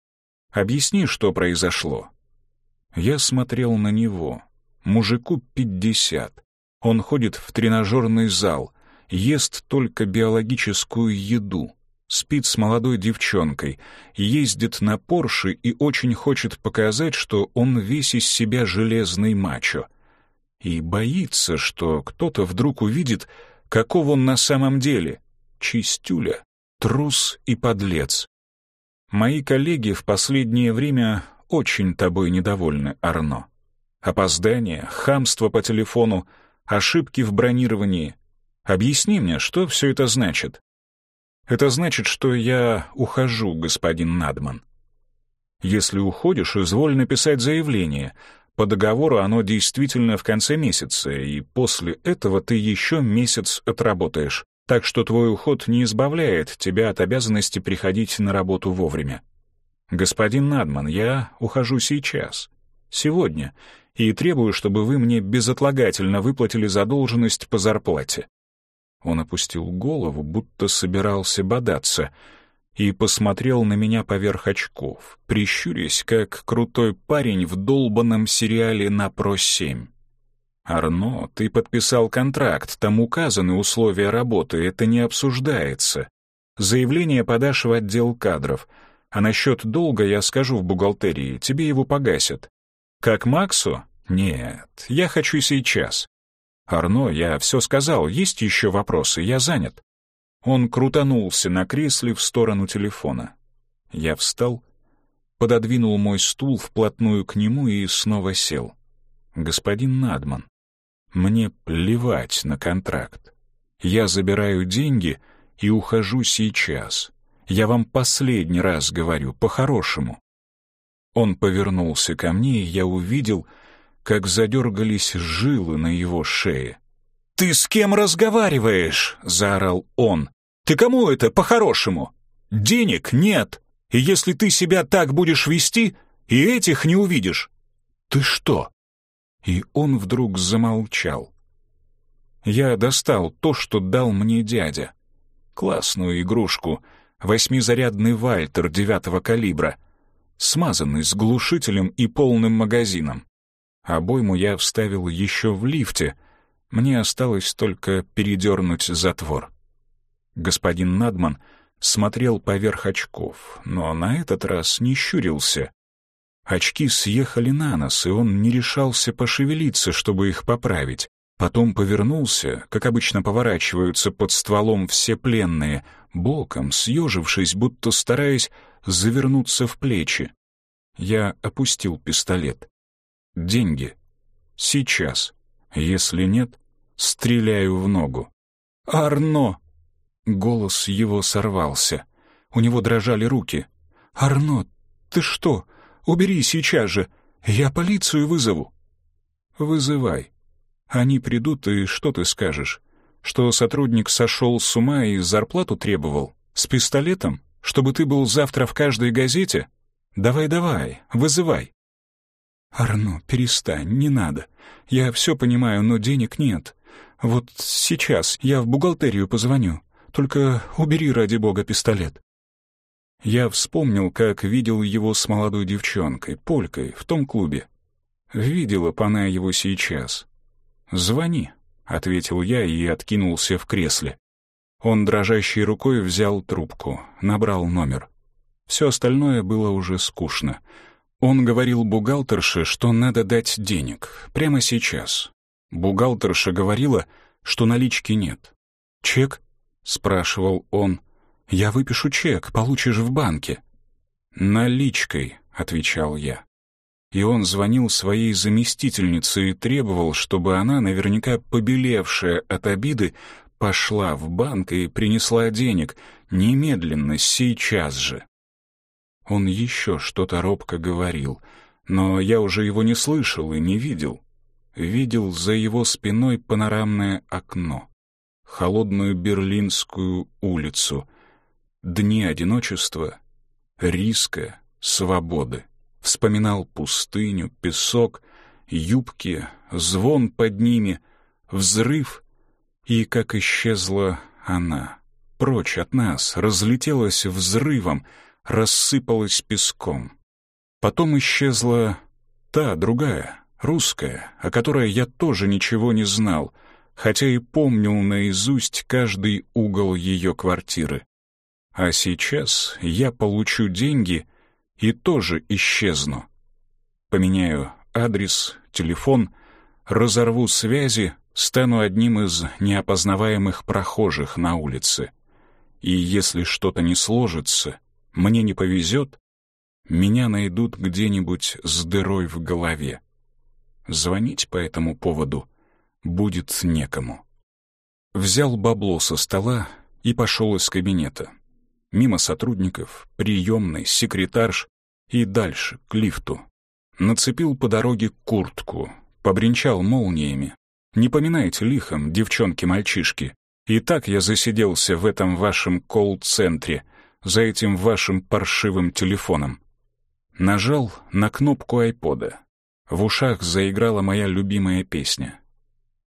Объясни, что произошло». Я смотрел на него. Мужику пятьдесят. Он ходит в тренажерный зал, ест только биологическую еду, спит с молодой девчонкой, ездит на Порше и очень хочет показать, что он весь из себя железный мачо. И боится, что кто-то вдруг увидит, каков он на самом деле. Чистюля, трус и подлец. Мои коллеги в последнее время очень тобой недовольны, Арно. Опоздание, хамство по телефону, ошибки в бронировании. Объясни мне, что все это значит? Это значит, что я ухожу, господин Надман. Если уходишь, изволь написать заявление. По договору оно действительно в конце месяца, и после этого ты еще месяц отработаешь. Так что твой уход не избавляет тебя от обязанности приходить на работу вовремя. Господин Надман, я ухожу сейчас, сегодня, и требую, чтобы вы мне безотлагательно выплатили задолженность по зарплате. Он опустил голову, будто собирался бодаться, и посмотрел на меня поверх очков, прищурясь, как крутой парень в долбанном сериале на Про-7. «Арно, ты подписал контракт, там указаны условия работы, это не обсуждается. Заявление подашь в отдел кадров, а насчет долга я скажу в бухгалтерии, тебе его погасят. Как Максу? Нет, я хочу сейчас. «Арно, я все сказал, есть еще вопросы, я занят». Он крутанулся на кресле в сторону телефона. Я встал, пододвинул мой стул вплотную к нему и снова сел. «Господин Надман, мне плевать на контракт. Я забираю деньги и ухожу сейчас. Я вам последний раз говорю, по-хорошему». Он повернулся ко мне, и я увидел, как задергались жилы на его шее. «Ты с кем разговариваешь?» — заорал он. «Ты кому это по-хорошему? Денег нет, и если ты себя так будешь вести, и этих не увидишь. Ты что?» И он вдруг замолчал. Я достал то, что дал мне дядя. Классную игрушку, восьмизарядный Вальтер девятого калибра, смазанный с глушителем и полным магазином. Обойму я вставил еще в лифте. Мне осталось только передернуть затвор. Господин Надман смотрел поверх очков, но на этот раз не щурился. Очки съехали на нос, и он не решался пошевелиться, чтобы их поправить. Потом повернулся, как обычно поворачиваются под стволом все пленные, боком, съежившись, будто стараясь завернуться в плечи. Я опустил пистолет. Деньги. Сейчас. Если нет, стреляю в ногу. «Арно!» Голос его сорвался. У него дрожали руки. «Арно, ты что? Убери сейчас же! Я полицию вызову!» «Вызывай. Они придут, и что ты скажешь? Что сотрудник сошел с ума и зарплату требовал? С пистолетом? Чтобы ты был завтра в каждой газете? Давай-давай, вызывай!» «Арно, перестань, не надо. Я все понимаю, но денег нет. Вот сейчас я в бухгалтерию позвоню. Только убери, ради бога, пистолет». Я вспомнил, как видел его с молодой девчонкой, Полькой, в том клубе. Видела б она его сейчас. «Звони», — ответил я и откинулся в кресле. Он дрожащей рукой взял трубку, набрал номер. Все остальное было уже скучно. Он говорил бухгалтерше, что надо дать денег, прямо сейчас. Бухгалтерша говорила, что налички нет. «Чек?» — спрашивал он. «Я выпишу чек, получишь в банке». «Наличкой», — отвечал я. И он звонил своей заместительнице и требовал, чтобы она, наверняка побелевшая от обиды, пошла в банк и принесла денег, немедленно, сейчас же. Он еще что-то робко говорил, но я уже его не слышал и не видел. Видел за его спиной панорамное окно, холодную Берлинскую улицу, дни одиночества, риска, свободы. Вспоминал пустыню, песок, юбки, звон под ними, взрыв, и как исчезла она. Прочь от нас, разлетелась взрывом, рассыпалась песком. Потом исчезла та, другая, русская, о которой я тоже ничего не знал, хотя и помнил наизусть каждый угол ее квартиры. А сейчас я получу деньги и тоже исчезну. Поменяю адрес, телефон, разорву связи, стану одним из неопознаваемых прохожих на улице. И если что-то не сложится, мне не повезет, меня найдут где-нибудь с дырой в голове. Звонить по этому поводу будет некому. Взял бабло со стола и пошел из кабинета. Мимо сотрудников, приемной, секретарш и дальше, к лифту. Нацепил по дороге куртку, побренчал молниями. Не поминайте лихом, девчонки-мальчишки. И так я засиделся в этом вашем колл-центре, за этим вашим паршивым телефоном. Нажал на кнопку айпода. В ушах заиграла моя любимая песня.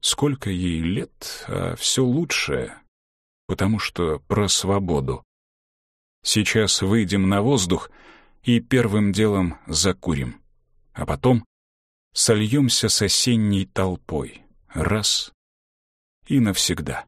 Сколько ей лет, а все лучшее, потому что про свободу. Сейчас выйдем на воздух и первым делом закурим, а потом сольемся с осенней толпой. Раз и навсегда.